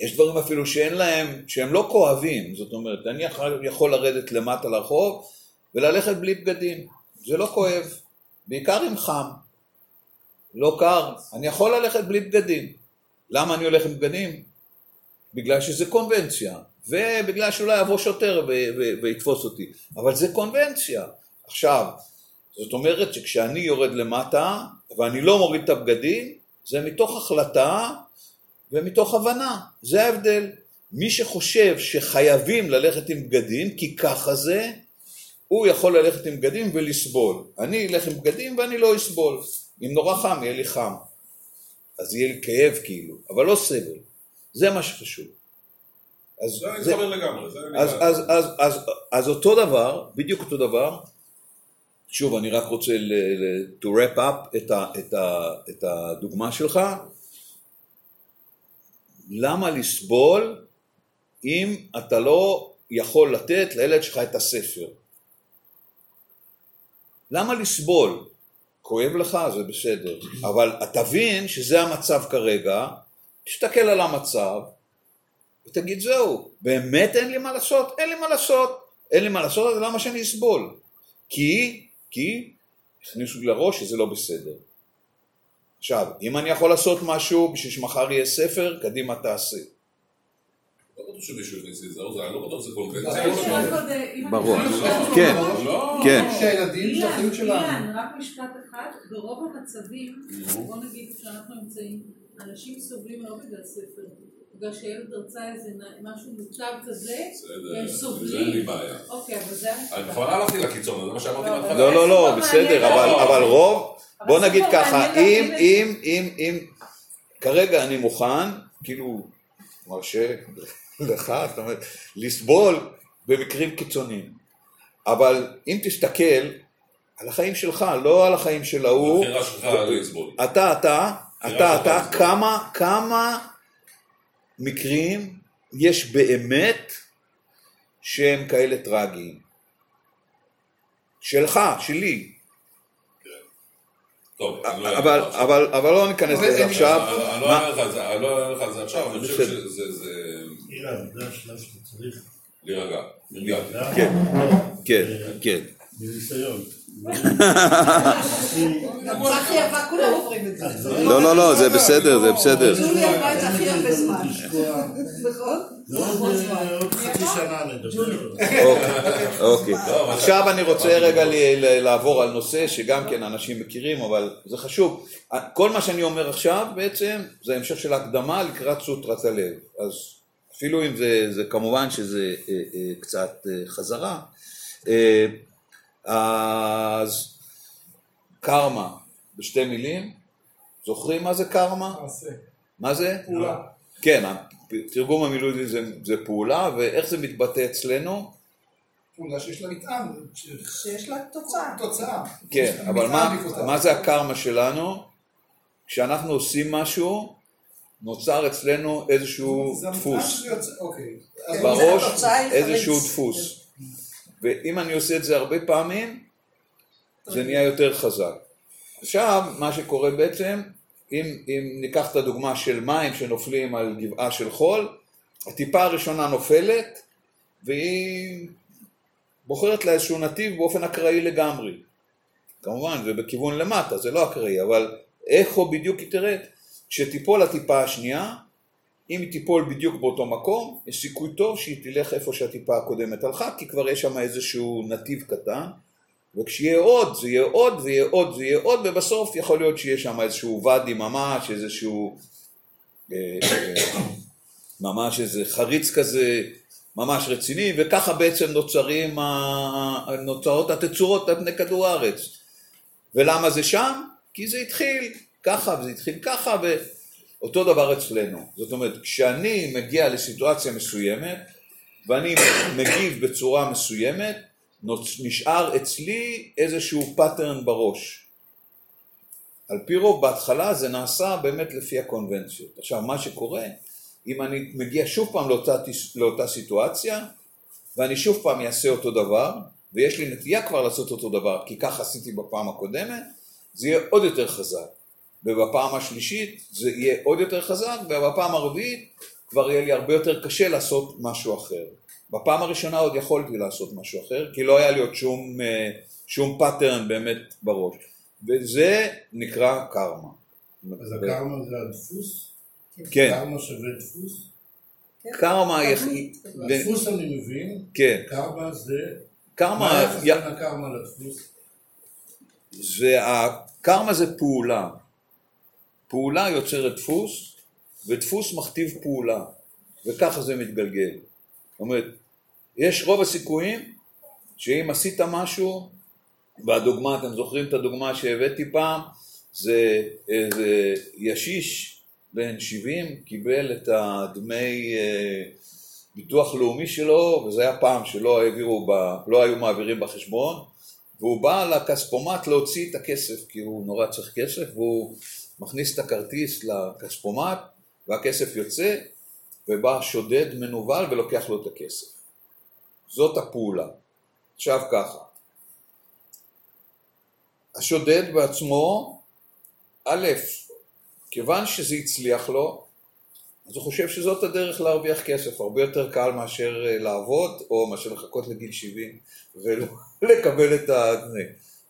יש דברים אפילו שאין להם, שהם לא כואבים, זאת אומרת, אני יכול- לרדת למטה לרחוב וללכת בלי בגדים, זה לא כואב, בעיקר אם חם. לא קר, אני יכול ללכת בלי בגדים. למה אני הולך עם בגדים? בגלל שזה קונבנציה, ובגלל שאולי יבוא שוטר ויתפוס אותי, אבל זה קונבנציה. עכשיו, זאת אומרת שכשאני יורד למטה ואני לא מוריד את הבגדים, זה מתוך החלטה ומתוך הבנה, זה ההבדל. מי שחושב שחייבים ללכת עם בגדים, כי ככה זה, הוא יכול ללכת עם בגדים ולסבול. אני אלך עם בגדים ואני לא אסבול. אם נורא חם, יהיה לי חם. אז יהיה לי כאב כאילו, אבל לא סבל. זה מה שחשוב. אז, זה זה, לגמרי. זה אז, בעד. אז, אז, אז, אז אותו דבר, בדיוק אותו דבר, שוב, אני רק רוצה to wrap up את, ה, את, ה, את הדוגמה שלך. למה לסבול אם אתה לא יכול לתת לילד שלך את הספר? למה לסבול? כואב לך, זה בסדר, אבל תבין שזה המצב כרגע, תסתכל על המצב ותגיד זהו, באמת אין לי מה לעשות? אין לי מה לעשות. אין לי מה לעשות, אז למה שאני אסבול? כי, כי הכניסו לי לראש שזה לא בסדר. עכשיו, אם אני יכול לעשות משהו בשביל שמחר יהיה ספר, קדימה תעשה. לא לא אה, ברור. כן, לא. כן. אחריות אילן, שלנו. אילן, רק משפט אחד, ברוב המצבים. בוא נגיד שאנחנו נמצאים, אנשים סובלים לא בגלל ספר, בגלל שילד רצה איזה משהו מוטב כזה, בסדר, הם זה סובלים. אין לי בעיה. אוקיי, אבל זה... אני בכוונה הלכתי לקיצון, זה מה שאמרתי לא, בהתחלה. לא, לא, לא, בסדר. אבל, אבל רוב, בוא נגיד כבר ככה, אם, אם, אם, אם, כרגע אני מוכן, כאילו, מרשה לך, זאת אומרת, לסבול במקרים קיצוניים. אבל אם תסתכל על החיים שלך, לא על החיים של ההוא, הבחירה שלך לסבול. אתה, אתה, אתה, אתה. כמה, כמה מקרים יש באמת שהם כאלה טרגיים? שלך, שלי, טוב, אני לא אבל. אבל, אבל לא ניכנס לזה עכשיו. אני- אני לא אענה לך על זה- אני לא לך על זה עכשיו, אני חושב. שזה זה- אילן, זה השלב שאתה צריך. להירגע, כן, כן, כן. מניסיון. לא, לא, לא, זה בסדר, זה בסדר. ג'ולי עברה את זה הכי הרבה זמן. נכון? אוקיי, אוקיי. עכשיו אני רוצה רגע לעבור על נושא שגם כן אנשים מכירים, אבל זה חשוב. כל מה שאני אומר עכשיו בעצם זה המשך של הקדמה לקראת סוטרת הלב. אז אפילו אם זה, זה כמובן שזה אה, אה, קצת אה, חזרה. אז קרמה, בשתי מילים, זוכרים מה זה קרמה? מה זה? פעולה. כן, תרגום המילולי זה, זה פעולה, ואיך זה מתבטא אצלנו? פעולה שיש לה מטען. שיש לה תוצאה. תוצאה. כן, אבל מה. מה זה הקרמה שלנו? כשאנחנו עושים משהו, נוצר אצלנו איזשהו דפוס. אוקיי. אז כן, בראש איזשהו. דפוס. ואם אני עושה את זה הרבה פעמים, זה נהיה יותר חזק. עכשיו, מה שקורה בעצם, אם, אם ניקח את הדוגמה של מים שנופלים על גבעה של חול, הטיפה הראשונה נופלת, והיא בוחרת לה איזשהו נתיב באופן אקראי לגמרי. כמובן, זה בכיוון למטה, זה לא אקראי, אבל איך הוא בדיוק היא תרד? כשתיפול הטיפה השנייה, אם היא תיפול בדיוק באותו מקום, יש סיכוי טוב שהיא תלך איפה שהטיפה הקודמת הלכה, כי כבר יש שם איזשהו נתיב קטן, וכשיהיה עוד, זה יהיה עוד, זה יהיה עוד, זה יהיה עוד, ובסוף יכול להיות שיהיה שם איזשהו ואדי ממש, איזשהו, אה, אה, ממש איזה חריץ כזה, ממש רציני, וככה בעצם נוצרים, נוצרות התצורות על פני כדור הארץ. ולמה זה שם? כי זה התחיל ככה, וזה התחיל ככה, ואותו דבר אצלנו. זאת אומרת, כשאני מגיע לסיטואציה מסוימת, ואני מגיב בצורה מסוימת, נשאר אצלי איזשהו pattern בראש. על פי רוב בהתחלה זה נעשה באמת לפי הקונבנציות. עכשיו מה שקורה, אם אני מגיע שוב פעם לאותה, לאותה סיטואציה, ואני שוב פעם אעשה אותו דבר, ויש לי נטייה כבר לעשות אותו דבר, כי כך עשיתי בפעם הקודמת, זה יהיה עוד יותר חזק. ובפעם השלישית זה יהיה עוד יותר חזק, ובפעם הרביעית כבר יהיה לי הרבה יותר קשה לעשות משהו אחר. בפעם הראשונה עוד יכולתי לעשות משהו אחר, כי לא היה לי עוד שום, אה, שום pattern באמת בראש. וזה נקרא קרמה. אז הקרמה זה הדפוס? כן, קרמה שווה דפוס? קרמה היא... הדפוס אני מבין, כן, קרמה זה... מה קרמה, היחס בין הקרמה לדפוס? זה, הקרמה זה פעולה. פעולה יוצרת דפוס, ודפוס מכתיב פעולה, וככה זה מתגלגל. זאת אומרת, יש רוב הסיכויים שאם עשית משהו, והדוגמה, אתם זוכרים את הדוגמה שהבאתי פעם, זה איזה ישיש בן 70 קיבל את הדמי אה, ביטוח לאומי שלו, וזה היה פעם שלא העבירו, ב, לא היו מעבירים בחשבון, והוא בא לכספומט להוציא את הכסף, כי הוא נורא צריך כסף, והוא מכניס את הכרטיס לכספומט, והכסף יוצא, ובא שודד מנוול ולוקח לו את הכסף. זאת הפעולה. עכשיו ככה, השודד בעצמו, א', כיוון שזה הצליח לו, אז הוא חושב שזאת הדרך להרוויח כסף, הרבה יותר קל מאשר אה, לעבוד, או מאשר לחכות לגיל 70 ולקבל את ה...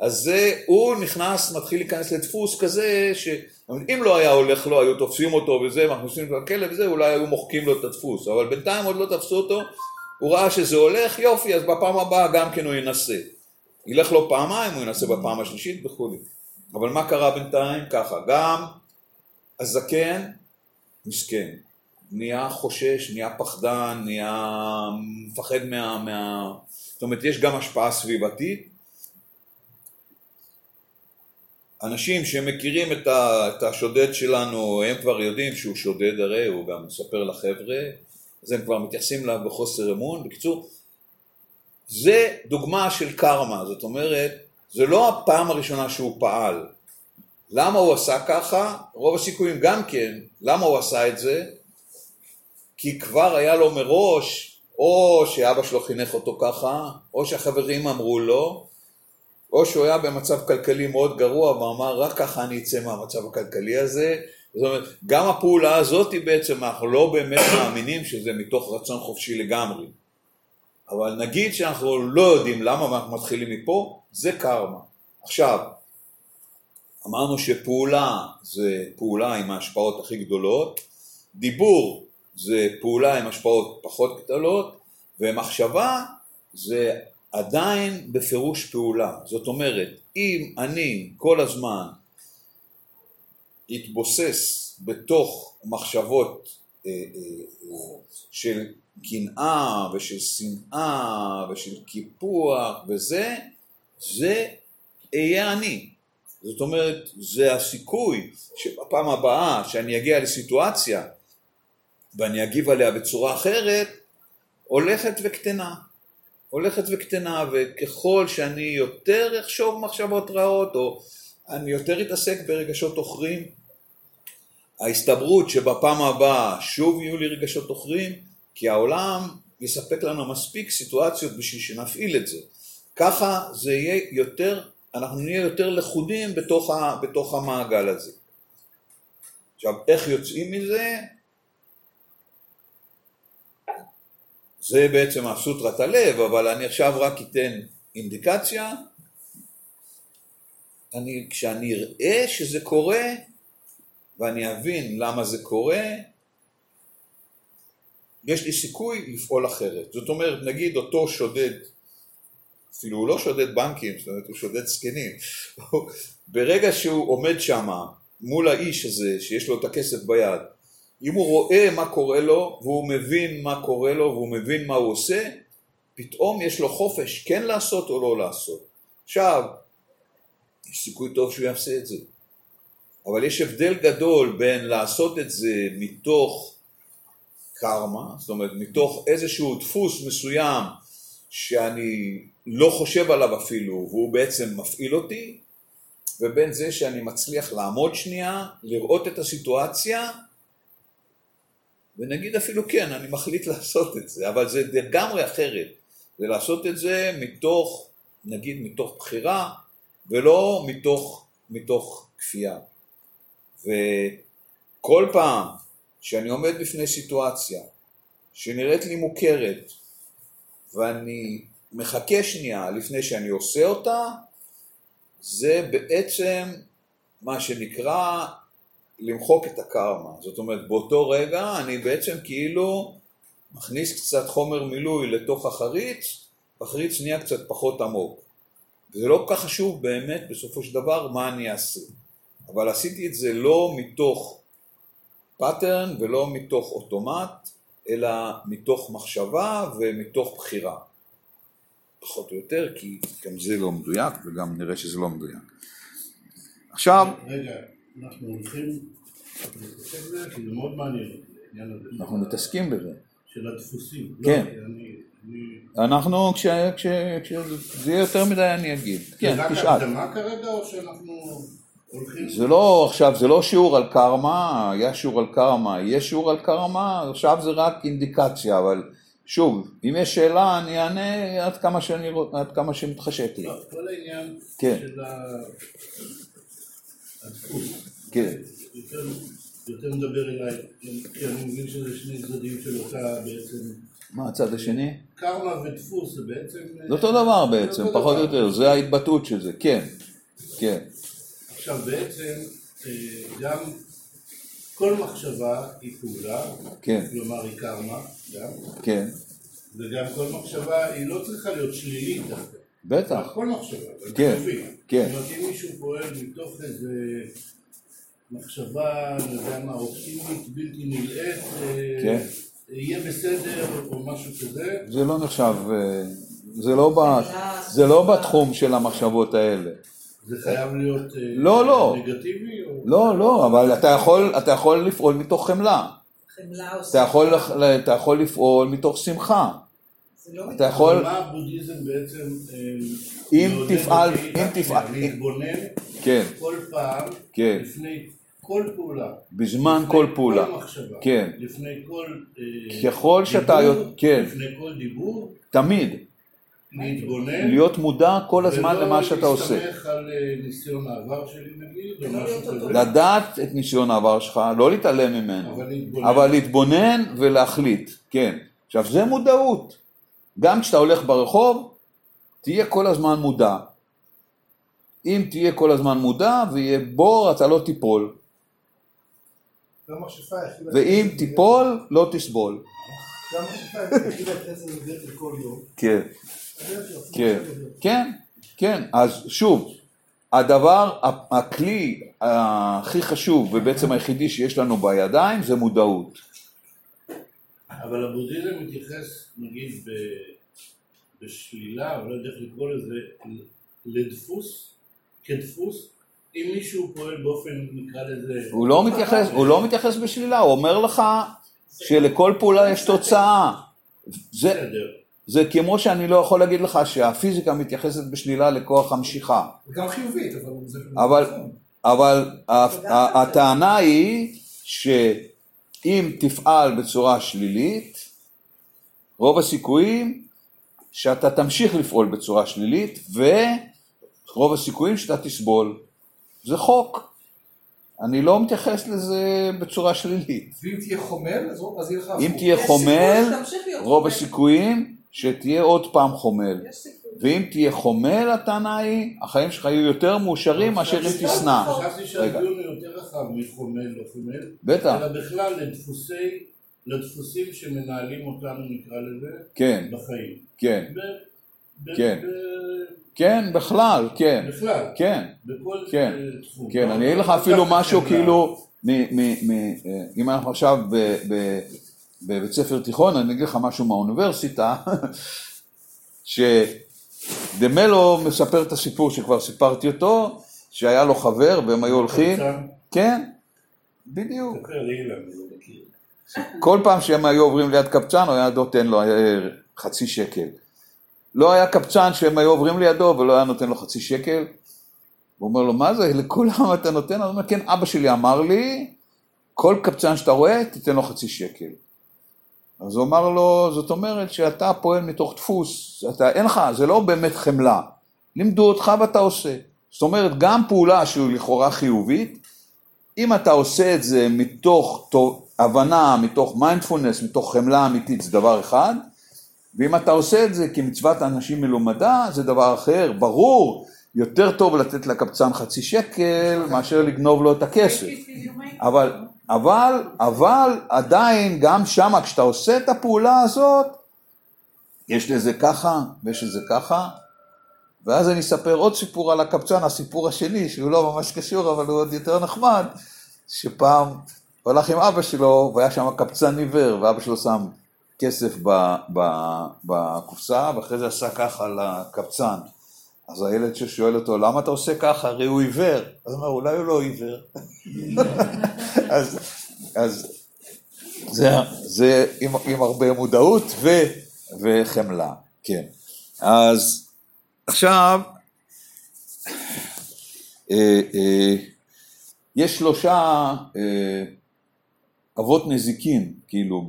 אז זה, הוא נכנס, מתחיל להיכנס לדפוס כזה, שאם לא היה הולך לו, היו תופסים אותו וזה, מכניסים אותו לכלא וזה, אולי היו מוחקים לו את הדפוס, אבל בינתיים עוד לא תפסו אותו, הוא ראה שזה הולך, יופי, אז בפעם הבאה גם כן הוא ינסה. ילך לו פעמיים, הוא ינסה בפעם השלישית וכולי. אבל מה קרה בינתיים? ככה, גם הזקן, מסכן, נהיה חושש, נהיה פחדן, נהיה מפחד מה... מה... זאת אומרת, יש גם השפעה סביבתית. אנשים שמכירים את, ה, את השודד שלנו, הם כבר יודעים שהוא שודד הרי, הוא גם מספר לחבר'ה, אז הם כבר מתייחסים אליו בחוסר אמון. בקיצור, זה דוגמה של קרמה, זאת אומרת, זה לא הפעם הראשונה שהוא פעל. למה הוא עשה ככה? רוב הסיכויים גם כן. למה הוא עשה את זה? כי כבר היה לו מראש, או שאבא שלו חינך אותו ככה, או שהחברים אמרו לו, או שהוא היה במצב כלכלי מאוד גרוע ואמר רק ככה אני אצא מהמצב הכלכלי הזה. זאת אומרת, גם הפעולה הזאת בעצם, אנחנו לא באמת מאמינים שזה מתוך רצון חופשי לגמרי. אבל נגיד שאנחנו לא יודעים למה אנחנו מתחילים מפה, זה קרמה. עכשיו, אמרנו שפעולה זה פעולה עם ההשפעות הכי גדולות, דיבור זה פעולה עם השפעות פחות גדולות, ומחשבה זה עדיין בפירוש פעולה. זאת אומרת, אם אני כל הזמן אתבוסס בתוך מחשבות אה, אה, של קנאה ושל שנאה ושל קיפוח וזה, זה אהיה אני. זאת אומרת, זה הסיכוי שבפעם הבאה שאני אגיע לסיטואציה ואני אגיב עליה בצורה אחרת, הולכת וקטנה. הולכת וקטנה, וככל שאני יותר אחשוב מחשבות רעות, או אני יותר אתעסק ברגשות עוכרים, ההסתברות שבפעם הבאה שוב יהיו לי רגשות עוכרים, כי העולם יספק לנו מספיק סיטואציות בשביל שנפעיל את זה. ככה זה יהיה יותר, אנחנו נהיה יותר לכודים בתוך, בתוך המעגל הזה. עכשיו, איך יוצאים מזה? זה בעצם הסוטרת הלב, אבל אני עכשיו רק אתן אינדיקציה. אני, כשאני אראה שזה קורה, ואני אבין למה זה קורה, יש לי סיכוי לפעול אחרת. זאת אומרת, נגיד אותו שודד, אפילו הוא לא שודד בנקים, זאת אומרת, הוא שודד זקנים. ברגע שהוא עומד שם מול האיש הזה, שיש לו את הכסף ביד, אם הוא רואה מה קורה לו, והוא מבין מה קורה לו, והוא מבין מה הוא עושה, פתאום יש לו חופש כן לעשות או לא לעשות. עכשיו, יש סיכוי טוב שהוא יעשה את זה. אבל יש הבדל גדול בין לעשות את זה מתוך קרמה, זאת אומרת מתוך איזשהו דפוס מסוים שאני לא חושב עליו אפילו והוא בעצם מפעיל אותי, ובין זה שאני מצליח לעמוד שנייה, לראות את הסיטואציה ונגיד אפילו כן, אני מחליט לעשות את זה, אבל זה לגמרי אחרת. זה לעשות את זה מתוך, נגיד מתוך בחירה, ולא מתוך, מתוך כפייה. וכל פעם שאני עומד בפני סיטואציה שנראית לי מוכרת, ואני מחכה שנייה לפני שאני עושה אותה, זה בעצם מה שנקרא למחוק את הקרמה. זאת אומרת, באותו רגע אני בעצם כאילו מכניס קצת חומר מילוי לתוך החריץ, והחריץ נהיה קצת פחות עמוק. וזה לא כל כך חשוב באמת בסופו של דבר מה אני אעשה. אבל עשיתי את זה לא מתוך pattern ולא מתוך אוטומט, אלא מתוך מחשבה ומתוך בחירה. פחות או יותר, כי גם זה לא מדויק וגם נראה שזה לא מדויק. עכשיו... רגע, אנחנו הולכים, כי זה מאוד מעניין, אנחנו מתעסקים בזה. של הדפוסים. כן. לא, אני... אנחנו, כשזה יהיה יותר מדי אני אגיד. כן, זה רק תשאל. כרגע, או שאנחנו. זה לא, עכשיו, זה לא שיעור על קרמה, היה שיעור על קרמה, יש שיעור על קרמה, עכשיו זה רק אינדיקציה, אבל שוב, אם יש שאלה אני אענה עד כמה, שאני, עד כמה שמתחשק לי. לא, כל העניין כן. של ה-. כן. יותר, מדבר אליי, כי אני מבין שזה שני צדדים של אותה בעצם מה הצד השני? קרמה ודפוס זה בעצם... זה אותו דבר בעצם, פחות או. יותר, זה ההתבטאות של זה, כן, כן, עכשיו בעצם אה, גם כל מחשבה היא פעולה, כן, כלומר היא קרמה גם, כן, וגם כל מחשבה היא לא צריכה להיות שלילית דווקא. בטח, כל מחשבה, כן. כן. זאת אומרת, אם מישהו פועל מתוך איזה מחשבה, אני יודע מה, אופטימית, בלתי נלאית, אה, כן. יהיה בסדר או משהו כזה, זה לא נחשב, אה, זה לא, ב, זה לא בתחום של המחשבות האלה. זה חייב להיות אה, לא, לא. נגטיבי? או... לא, לא, אבל אתה יכול, אתה יכול לפעול מתוך חמלה, חמלה או אתה יכול, אתה יכול לפעול מתוך שמחה, אתה יכול, מה הבודהיזם בעצם אה, אם תפעל-? אם תפעל- להתבונן כן, כל פעם, כן. לפני כל פעולה, בזמן לפני כל פעולה, כל מחשבה, כן. לפני כל אה, ככל שאתה, כן, לפני כל דיבור, תמיד, להתבונן, להיות מודע כל הזמן למה שאתה עושה. ולא להסתמך על אה, ניסיון העבר שלי נגיד, או ולא משהו כזה. לדעת את ניסיון העבר שלך, לא להתעלם ממנו, אבל להתבונן. אבל להתבונן ולהחליט, כן. עכשיו זה מודעות. גם כשאתה הולך ברחוב, תהיה כל הזמן מודע. אם תהיה כל הזמן מודע ויהיה בור, אתה לא תיפול. ואם תיפול, לא תסבול. יום. כן, כן. כן, כן. אז שוב, הדבר, הכלי הכי חשוב ובעצם היחידי שיש לנו בידיים זה מודעות. אבל הבודהיזם מתייחס, נגיד, ב- בשלילה, או לא יודע איך לקרוא לזה, לדפוס, כדפוס, אם מישהו פועל באופן, נקרא לזה, הוא לא מתייחס, הוא לא מתייחס בשלילה, הוא אומר לך שלכל פעולה יש תוצאה. זה. זה כמו שאני לא יכול להגיד לך שהפיזיקה מתייחסת בשלילה לכוח המשיכה. זה גם חיובית, אבל זה... אבל, אבל הטענה היא שאם תפעל בצורה שלילית, רוב הסיכויים שאתה תמשיך לפעול בצורה שלילית ורוב הסיכויים שאתה תסבול. זה חוק. אני לא מתייחס לזה בצורה שלילית. ואם תהיה חומל, אז יהיה לך. אם תהיה חומל, רוב. הסיכויים שתהיה עוד פעם חומל. יש סיכוי. ואם תהיה חומל, הטענה היא, החיים שלך יהיו יותר מאושרים מאשר אם תשנא. חשבתי שהדיון הוא יותר רחב מחומל לא חומל, בטח, אלא בכלל לדפוסי, לדפוסים שמנהלים אותנו, נקרא לזה, כן, בחיים. כן, כן. כן, בכלל, כן, בכלל, כן, בכל כן, אה, תחום. כן, אני אגיד לך אפילו משהו. כאילו, אה, אם אנחנו עכשיו בבית ספר תיכון, אני אגיד לך משהו מהאוניברסיטה, שדמלו מספר את הסיפור שכבר סיפרתי אותו, שהיה לו חבר והם היו הולכים, קבצן, כן, בדיוק. לא. כל פעם שהם היו עוברים ליד קבצן, הוא היה נותן לו חצי שקל. לא היה קבצן שהם היו עוברים לידו ולא היה נותן לו חצי שקל. הוא אומר לו, מה זה, לכולם אתה נותן? הוא אומר, כן, אבא שלי אמר לי, כל קבצן שאתה רואה, תיתן לו חצי שקל. אז הוא אמר לו, זאת אומרת שאתה פועל מתוך דפוס, אתה, אין לך, זה לא באמת חמלה. לימדו אותך ואתה עושה. זאת אומרת, גם פעולה שהיא לכאורה חיובית, אם אתה עושה את זה מתוך תו- הבנה, מתוך מיינדפולנס, מתוך חמלה אמיתית, זה דבר אחד, ואם אתה עושה את זה כמצוות אנשים מלומדה, זה דבר אחר. ברור, יותר טוב לתת לקבצן חצי שקל מאשר לגנוב לו את הכסף. אבל, אבל, אבל עדיין, גם שמה, כשאתה עושה את הפעולה הזאת, יש לזה ככה, ויש לזה ככה, ואז אני אספר עוד סיפור על הקבצן, הסיפור השני, שהוא לא ממש קשור, אבל הוא עוד יותר נחמד, שפעם הוא הלך עם אבא שלו, והיה שם קבצן עיוור, ואבא שלו שם כסף בקופסה, ואחרי זה עשה ככה לקבצן. אז הילד ששואל אותו, למה אתה עושה ככה? הרי הוא עיוור. אז הוא אומר, אולי הוא לא עיוור. אז, אז זה, זה עם, עם הרבה מודעות ו, וחמלה, כן. אז עכשיו, אה, אה, יש שלושה אה, אבות נזיקין, כאילו,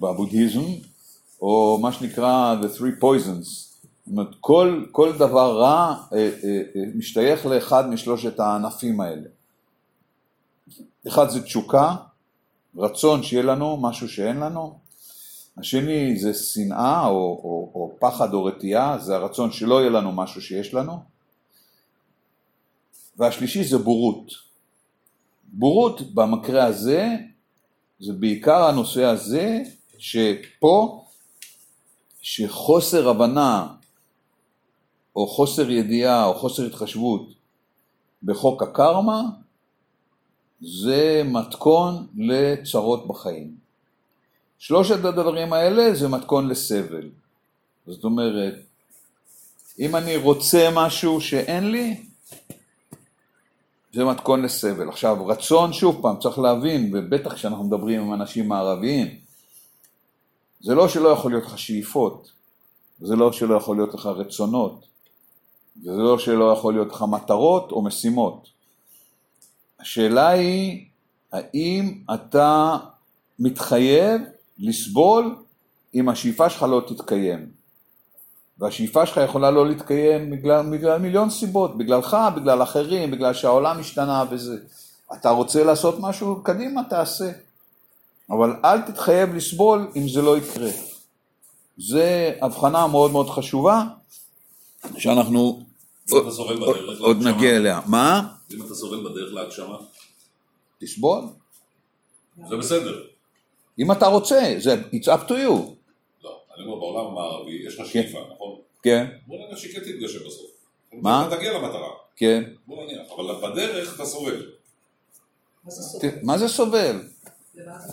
בבודהיזם, או מה שנקרא The Three Poisons. אומרת, כל, כל דבר רע אה, אה, אה, משתייך לאחד משלושת הענפים האלה. אחד זה תשוקה, רצון שיהיה לנו משהו שאין לנו. השני זה שנאה או, או, או פחד או רתיעה, זה הרצון שלא יהיה לנו משהו שיש לנו. והשלישי זה בורות. בורות במקרה הזה זה בעיקר הנושא הזה שפה, שחוסר הבנה או חוסר ידיעה או חוסר התחשבות בחוק הקרמה זה מתכון לצרות בחיים. שלושת הדברים האלה זה מתכון לסבל. זאת אומרת, אם אני רוצה משהו שאין לי, זה מתכון לסבל. עכשיו, רצון, שוב פעם, צריך להבין, ובטח כשאנחנו מדברים עם אנשים מערביים, זה לא שלא יכול להיות לך שאיפות, זה לא שלא יכול להיות לך רצונות, וזה לא שלא יכול להיות לך מטרות או משימות. השאלה היא, האם אתה מתחייב לסבול אם השאיפה שלך לא תתקיים? והשאיפה שלך יכולה לא להתקיים בגלל, בגלל מיליון סיבות, בגללך, בגלל אחרים, בגלל שהעולם השתנה וזה. אתה רוצה לעשות משהו, קדימה תעשה. אבל אל תתחייב לסבול אם זה לא יקרה. זה הבחנה מאוד מאוד חשובה, שאנחנו סובל עוד- נגיע אליה. מה? אם אתה סובל בדרך להגשמה, תסבול. זה בסדר. אם אתה רוצה, זה it's up to you. לא, אני אומר, בעולם המערבי יש לך שאיפה, נכון? כן, בוא נניח כן תתגשם בסוף. מה? אתה תגיע למטרה, כן. בוא נניח, אבל בדרך אתה סובל. מה זה סובל?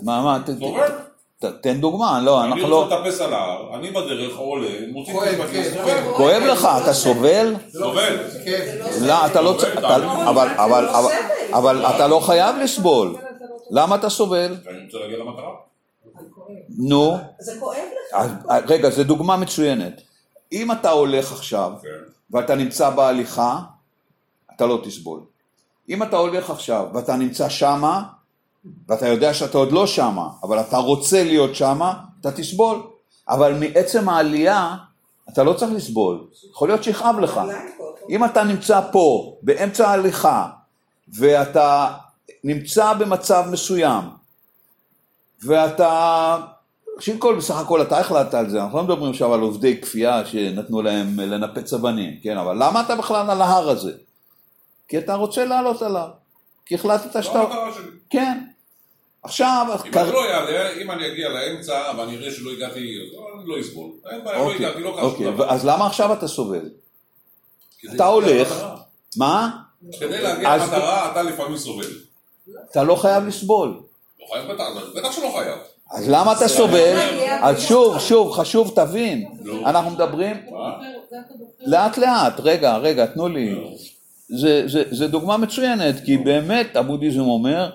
מה, מה, ת- ת- סובל? ת- תן דוגמה, לא, אני אנחנו לא... רוצה לטפס על ההר, אני בדרך עולה, מוציא את כן, עצמי, כואב. סובל. כואב לך, אתה סובל? סובל. כן. לא, אתה לא צריך... אתה- אבל- אתה לא חייב לסבול. למה אתה סובל? ואני רוצה להגיע למטרה. נו, זה כואב לך. רגע, זו דוגמה מצוינת. אם אתה הולך עכשיו, כן. ואתה נמצא בהליכה, אתה לא תסבול. אם אתה הולך עכשיו ואתה נמצא שמה, ואתה יודע שאתה עוד לא שמה, אבל אתה רוצה להיות שמה, אתה תסבול. אבל מעצם העלייה, אתה לא צריך לסבול. יכול להיות שיכאב לך. אם אתה נמצא פה, באמצע ההליכה, ואתה נמצא במצב מסוים, ואתה... ראשית כל, בסך הכל אתה החלטת על זה, אנחנו לא מדברים עכשיו על עובדי כפייה שנתנו להם לנפץ אבנים, כן, אבל למה אתה בכלל על ההר הזה? כי אתה רוצה לעלות עליו, כי החלטת שאתה... המטרה שלי. כן. עכשיו, אם כר- אני לא אעלה, אם אני אגיע לאמצע ואני אראה שלא הגעתי, אז אני לא אסבול. אין בעיה, לא אוקיי, הגעתי, לא קרה שום אוקיי, דבר. אז למה עכשיו אתה סובל? אתה הולך, למטרה. מה? כדי להגיע אז- למטרה אתה לפעמים סובל. אתה לא חייב לסבול. לא חייב בטח, בטח שלא חייב. אז למה אתה סובל? אז שוב, שוב, חשוב, תבין, אנחנו מדברים? לאט לאט, רגע, רגע, תנו לי. זה, זה, זה דוגמה מצוינת, כי באמת הבודהיזם אומר,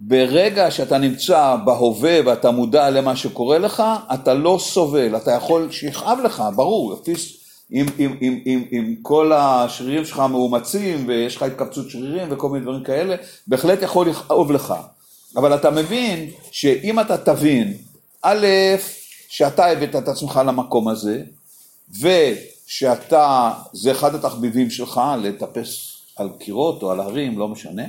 ברגע שאתה נמצא בהווה ואתה מודע למה שקורה לך, אתה לא סובל, אתה יכול שיכאב לך, ברור, אפילו אם, אם, אם, אם, אם כל השרירים שלך מאומצים ויש לך התכווצות שרירים וכל מיני דברים כאלה, בהחלט יכול לכאוב לך. אבל אתה מבין שאם אתה תבין, א', שאתה הבאת את עצמך למקום הזה, ושאתה, זה אחד התחביבים שלך, לטפס על קירות או על הרים, לא משנה,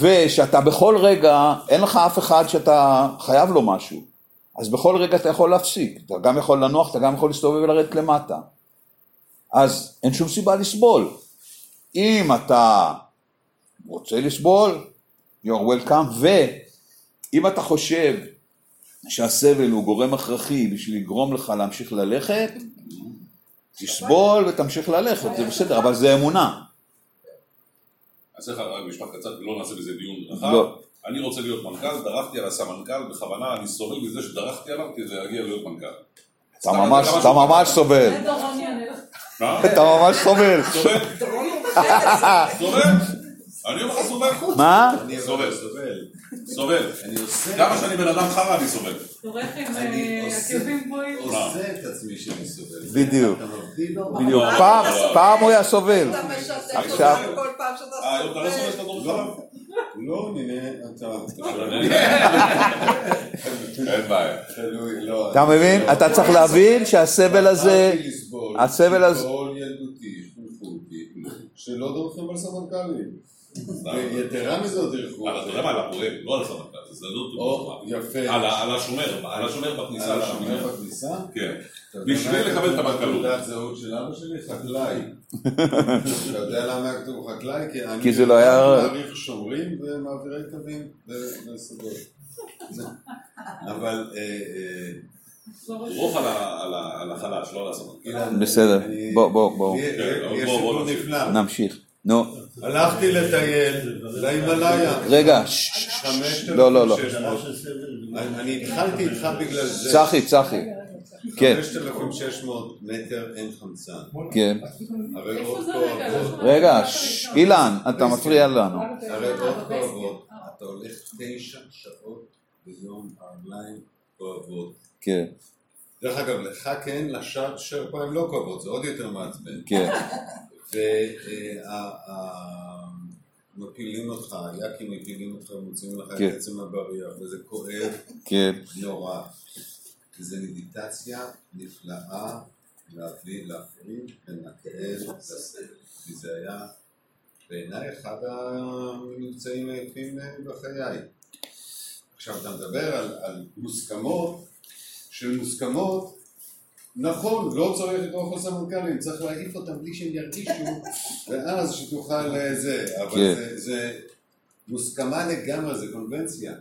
ושאתה בכל רגע, אין לך אף אחד שאתה חייב לו משהו, אז בכל רגע אתה יכול להפסיק, אתה גם יכול לנוח, אתה גם יכול להסתובב ולרדת למטה. אז אין שום סיבה לסבול. אם אתה רוצה לסבול, you're welcome, ואם אתה חושב שהסבל הוא גורם הכרחי בשביל לגרום לך להמשיך ללכת, תסבול ותמשיך ללכת, זה בסדר, אבל זה אמונה. אעשה לך רק משפט קצר, לא נעשה בזה דיון רחב. לא. אני רוצה להיות מנכ"ל, דרכתי על הסמנכ"ל, בכוונה אני סובל מזה שדרכתי עליו כדי להגיע להיות מנכ"ל. אתה ממש, אתה ממש סובל, זה? אתה ממש סובל. סובל? סובל? אני אומר לך סובל? מה? סובל. סובל. כמה שאני בן אדם חרא אני סובל. דורך עם אני אה, עושה- עקבים גבוהים. עושה את עצמי שאני סובל. בדיוק. לא, פעם, הוא היה סובל. אתה משתף עכשיו- אותנו כל פעם שאתה אה, לא סובל לא. לא, נראה, אתה... אין בעיה. תלוי, לא. אתה מבין? אתה צריך להבין שהסבל הזה, הסבל הזה- שלא דורכים על סמנכ"לים. ויתרה מזאת ילכו. אבל אתה יודע מה, על הפועל, לא על הסמנכ"ל, זה זדות או, יפה. על השומר, על השומר בכניסה על השומר. בכניסה? כן. אתה יודע בשביל לקבל את המנכ"לות. בתעודת זהות של אבא שלי? חקלאי. אתה יודע למה היה כתוב חקלאי? כי אני כי זה לא היה- מעריך שומרים ומעבירי קווים וסודות. אבל אה, אה, רוח על החלש, לא על הסמנכ"ל. בסדר, בוא, בוא, בוא. לי- כן. נמשיך. נו, הלכתי לטייל להימאליה. רגע, לא, לא, לא. אני התחלתי איתך בגלל זה. צחי, צחי. כן, 5,600 מטר אין חמצן. כן. רגע? אילן, אתה מפריע לנו. הריאות כואבות. אתה הולך תשע שעות ביום, הרגליים כואבות. כן, דרך אגב, לך כן, לשאר לא כואבות, זה עוד יותר מעצבן. כן, ומפילים אותך, היאקים מפילים אותך ומוציאים לך כן. את עצם הבריח, וזה כואב כן. נורא. וזה מדיטציה נפלאה להביא, להפריד בין הכאב לסבל. כי זה היה בעיניי אחד המבצעים היפים בחיי. עכשיו אתה מדבר על, על מוסכמות, של מוסכמות, נכון, לא צריך את אוכל סמנכ"לים, צריך להעיף אותם בלי שהם ירגישו, ואז שתוכל אה, זה, אבל כן. זה, זה מוסכמה לגמרי, זה קונבנציה.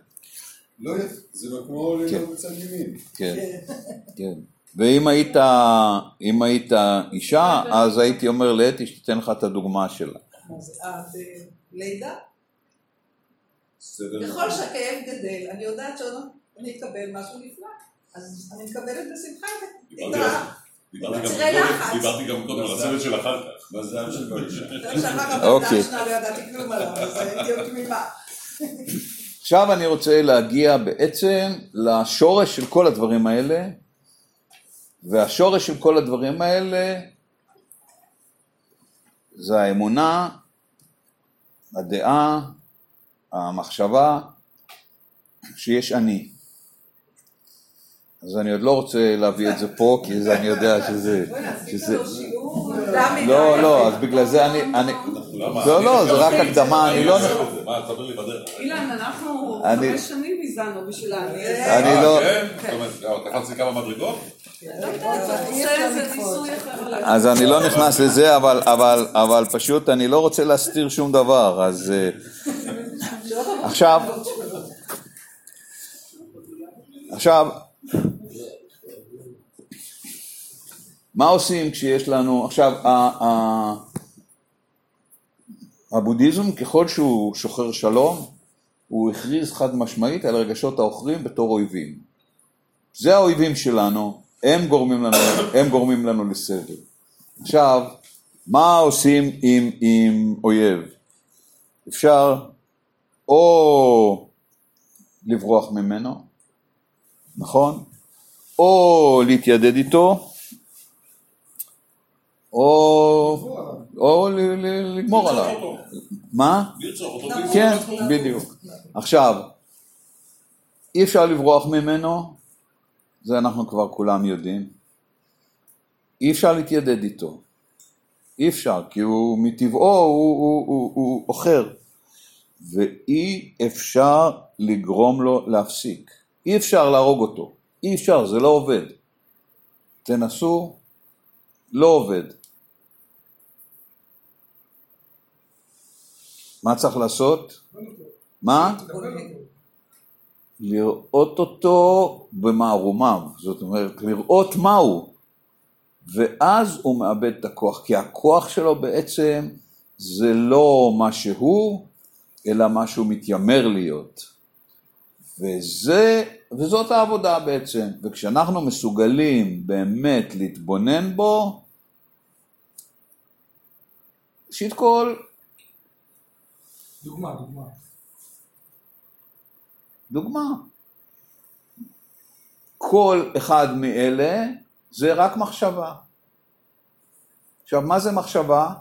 לא יפה, זה לא כמו ללמוד בצד ימין. כן, כן. ואם היית, אם היית אישה, אז הייתי אומר לאתי שתיתן לך את הדוגמה שלה. אה? בסדר. ככל שהכאב גדל, אני יודעת שאני אקבל משהו נפלא. אז אני מקבלת בשמחה את ה... דיברתי גם קודם- לחץ. דיברתי גם קודם על הצוות של אחר כך. מזל של אוקיי. לא ידעתי כלום עליו, אז הייתי עוד תמימה. עכשיו אני רוצה להגיע בעצם לשורש של כל הדברים האלה, והשורש של כל הדברים האלה זה האמונה, הדעה, המחשבה, שיש אני. אז אני עוד לא רוצה להביא את זה פה, כי זה אני יודע שזה... שזה... לא, לא, אז בגלל זה אני... לא, לא, זה רק הקדמה, אני לא... מה, תספר לי בדרך. אילן, אנחנו חמש שנים הזענו בשביל העניין. אני לא... כן? זאת אומרת, אה, קפצתי כמה מדרגות? אז אני לא נכנס לזה, אבל, אבל, אבל פשוט אני לא רוצה להסתיר שום דבר, אז אה, עכשיו, עכשיו, מה עושים כשיש לנו, עכשיו, הבודהיזם ככל שהוא שוחר שלום, הוא הכריז חד משמעית על רגשות העוכרים בתור אויבים. זה האויבים שלנו, הם גורמים לנו, הם גורמים לנו לסבל. עכשיו, מה עושים עם, עם אויב? אפשר או לברוח ממנו, נכון? או להתיידד איתו, או, או ל- ל- לגמור עליו. מה? כן, בדיוק. עכשיו, אי אפשר לברוח ממנו, זה אנחנו כבר כולם יודעים. אי אפשר להתיידד איתו. אי אפשר, כי הוא מטבעו הוא, הוא, הוא, הוא עוכר. ואי אפשר לגרום לו להפסיק. אי אפשר להרוג אותו. אי אפשר, זה לא עובד. תנסו, לא עובד. מה צריך לעשות? מה? לראות אותו במערומיו, זאת אומרת, לראות מהו, ואז הוא מאבד את הכוח, כי הכוח שלו בעצם זה לא מה שהוא, אלא מה שהוא מתיימר להיות. וזה, וזאת העבודה בעצם, וכשאנחנו מסוגלים באמת להתבונן בו, ראשית כל, דוגמה, דוגמה. דוגמה. כל אחד מאלה זה רק מחשבה. עכשיו, מה זה מחשבה?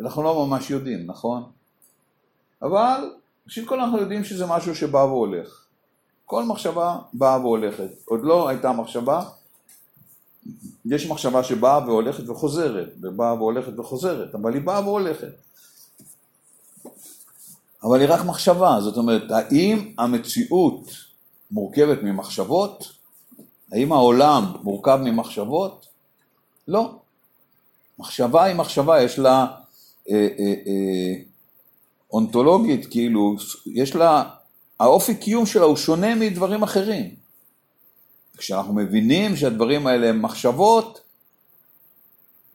אנחנו לא ממש יודעים, נכון? אבל ראשית כל אנחנו יודעים שזה משהו שבא והולך. כל מחשבה באה והולכת. עוד לא הייתה מחשבה, יש מחשבה שבאה והולכת וחוזרת, ובאה והולכת וחוזרת, אבל היא באה והולכת. אבל היא רק מחשבה, זאת אומרת, האם המציאות מורכבת ממחשבות? האם העולם מורכב ממחשבות? לא. מחשבה היא מחשבה, יש לה אה, אה, אה, אונתולוגית, כאילו, יש לה, האופי קיום שלה הוא שונה מדברים אחרים. כשאנחנו מבינים שהדברים האלה הם מחשבות,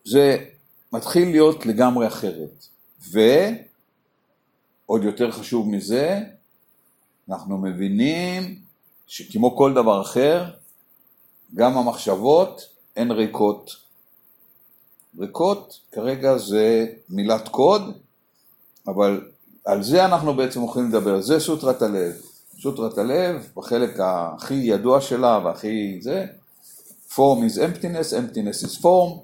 זה מתחיל להיות לגמרי אחרת. ועוד יותר חשוב מזה, אנחנו מבינים שכמו כל דבר אחר, גם המחשבות הן ריקות. ריקות כרגע זה מילת קוד, אבל על זה אנחנו בעצם יכולים לדבר, זה סוטרת הלב. סוטרת הלב, בחלק הכי ידוע שלה והכי זה, form is emptiness, emptiness is form,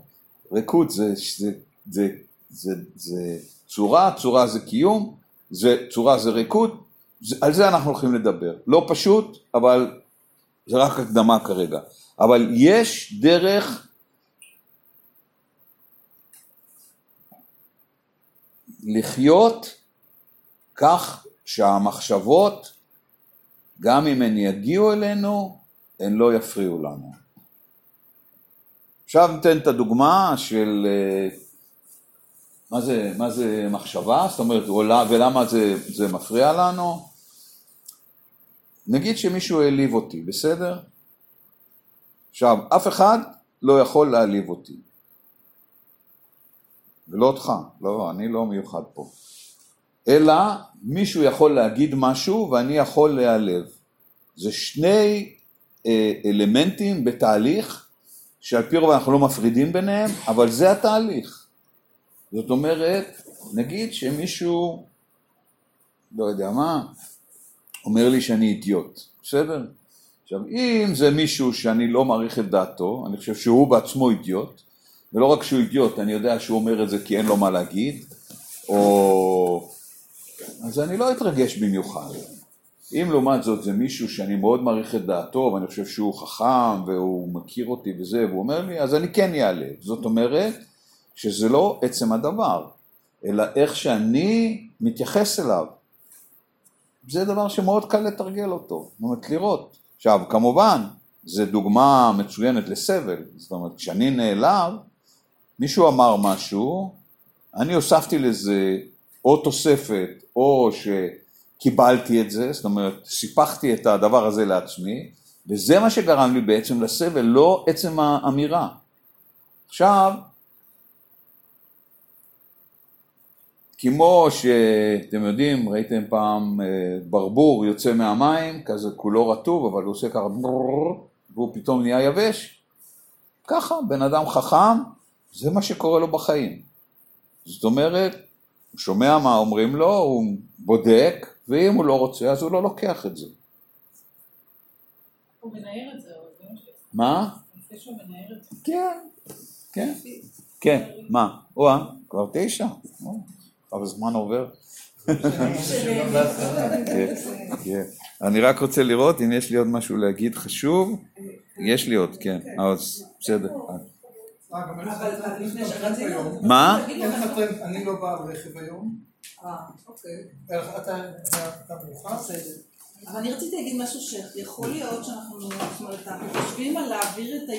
ריקות זה, זה, זה, זה, זה צורה, צורה זה קיום, זה, צורה זה ריקות, זה, על זה אנחנו הולכים לדבר. לא פשוט, אבל זה רק הקדמה כרגע. אבל יש דרך לחיות כך שהמחשבות, גם אם הן יגיעו אלינו, הן לא יפריעו לנו. עכשיו ניתן את הדוגמה של אה, מה זה, מה זה מחשבה, זאת אומרת, ולמה זה, זה מפריע לנו. נגיד שמישהו העליב אותי, בסדר? עכשיו, אף אחד לא יכול להעליב אותי. ולא אותך, לא, אני לא מיוחד פה. אלא מישהו יכול להגיד משהו ואני יכול להיעלב. זה שני אה, אלמנטים בתהליך שעל פי רוב אנחנו לא מפרידים ביניהם, אבל זה התהליך. זאת אומרת, נגיד שמישהו, לא יודע מה, אומר לי שאני אידיוט, בסדר? עכשיו, אם זה מישהו שאני לא מעריך את דעתו, אני חושב שהוא בעצמו אידיוט, ולא רק שהוא אידיוט, אני יודע שהוא אומר את זה כי אין לו מה להגיד, או... אז אני לא אתרגש במיוחד. אם לעומת זאת זה מישהו שאני מאוד מעריך את דעתו ואני חושב שהוא חכם והוא מכיר אותי וזה והוא אומר לי אז אני כן אעלה. זאת אומרת שזה לא עצם הדבר אלא איך שאני מתייחס אליו. זה דבר שמאוד קל לתרגל אותו, זאת אומרת לראות. עכשיו כמובן זה דוגמה מצוינת לסבל, זאת אומרת כשאני נעלב מישהו אמר משהו אני הוספתי לזה או תוספת או ש... קיבלתי את זה, זאת אומרת, סיפחתי את הדבר הזה לעצמי, וזה מה שגרם לי בעצם לסבל, לא עצם האמירה. עכשיו, כמו שאתם יודעים, ראיתם פעם אה, ברבור יוצא מהמים, כזה כולו רטוב, אבל הוא עושה ככה והוא פתאום נהיה יבש, ככה, בן אדם חכם, זה מה שקורה לו בחיים. זאת אומרת, הוא שומע מה אומרים לו, הוא בודק, ואם הוא לא רוצה, אז הוא לא לוקח את זה. הוא מנער את זה, אבל זה מה. כן, כן, כן, מה? או-אה, כבר תשע, אבל הזמן עובר. כן, כן. אני רק רוצה לראות אם יש לי עוד משהו להגיד חשוב. יש לי עוד, כן, אז בסדר. אה, גם אין לך אבל לפני היום. מה? אני לא בעל רכב היום. אה, אוקיי. לך- אתה? בסדר. אבל אני רציתי להגיד משהו שיכול להיות שאנחנו, זאת אומרת, אנחנו חושבים על להעביר את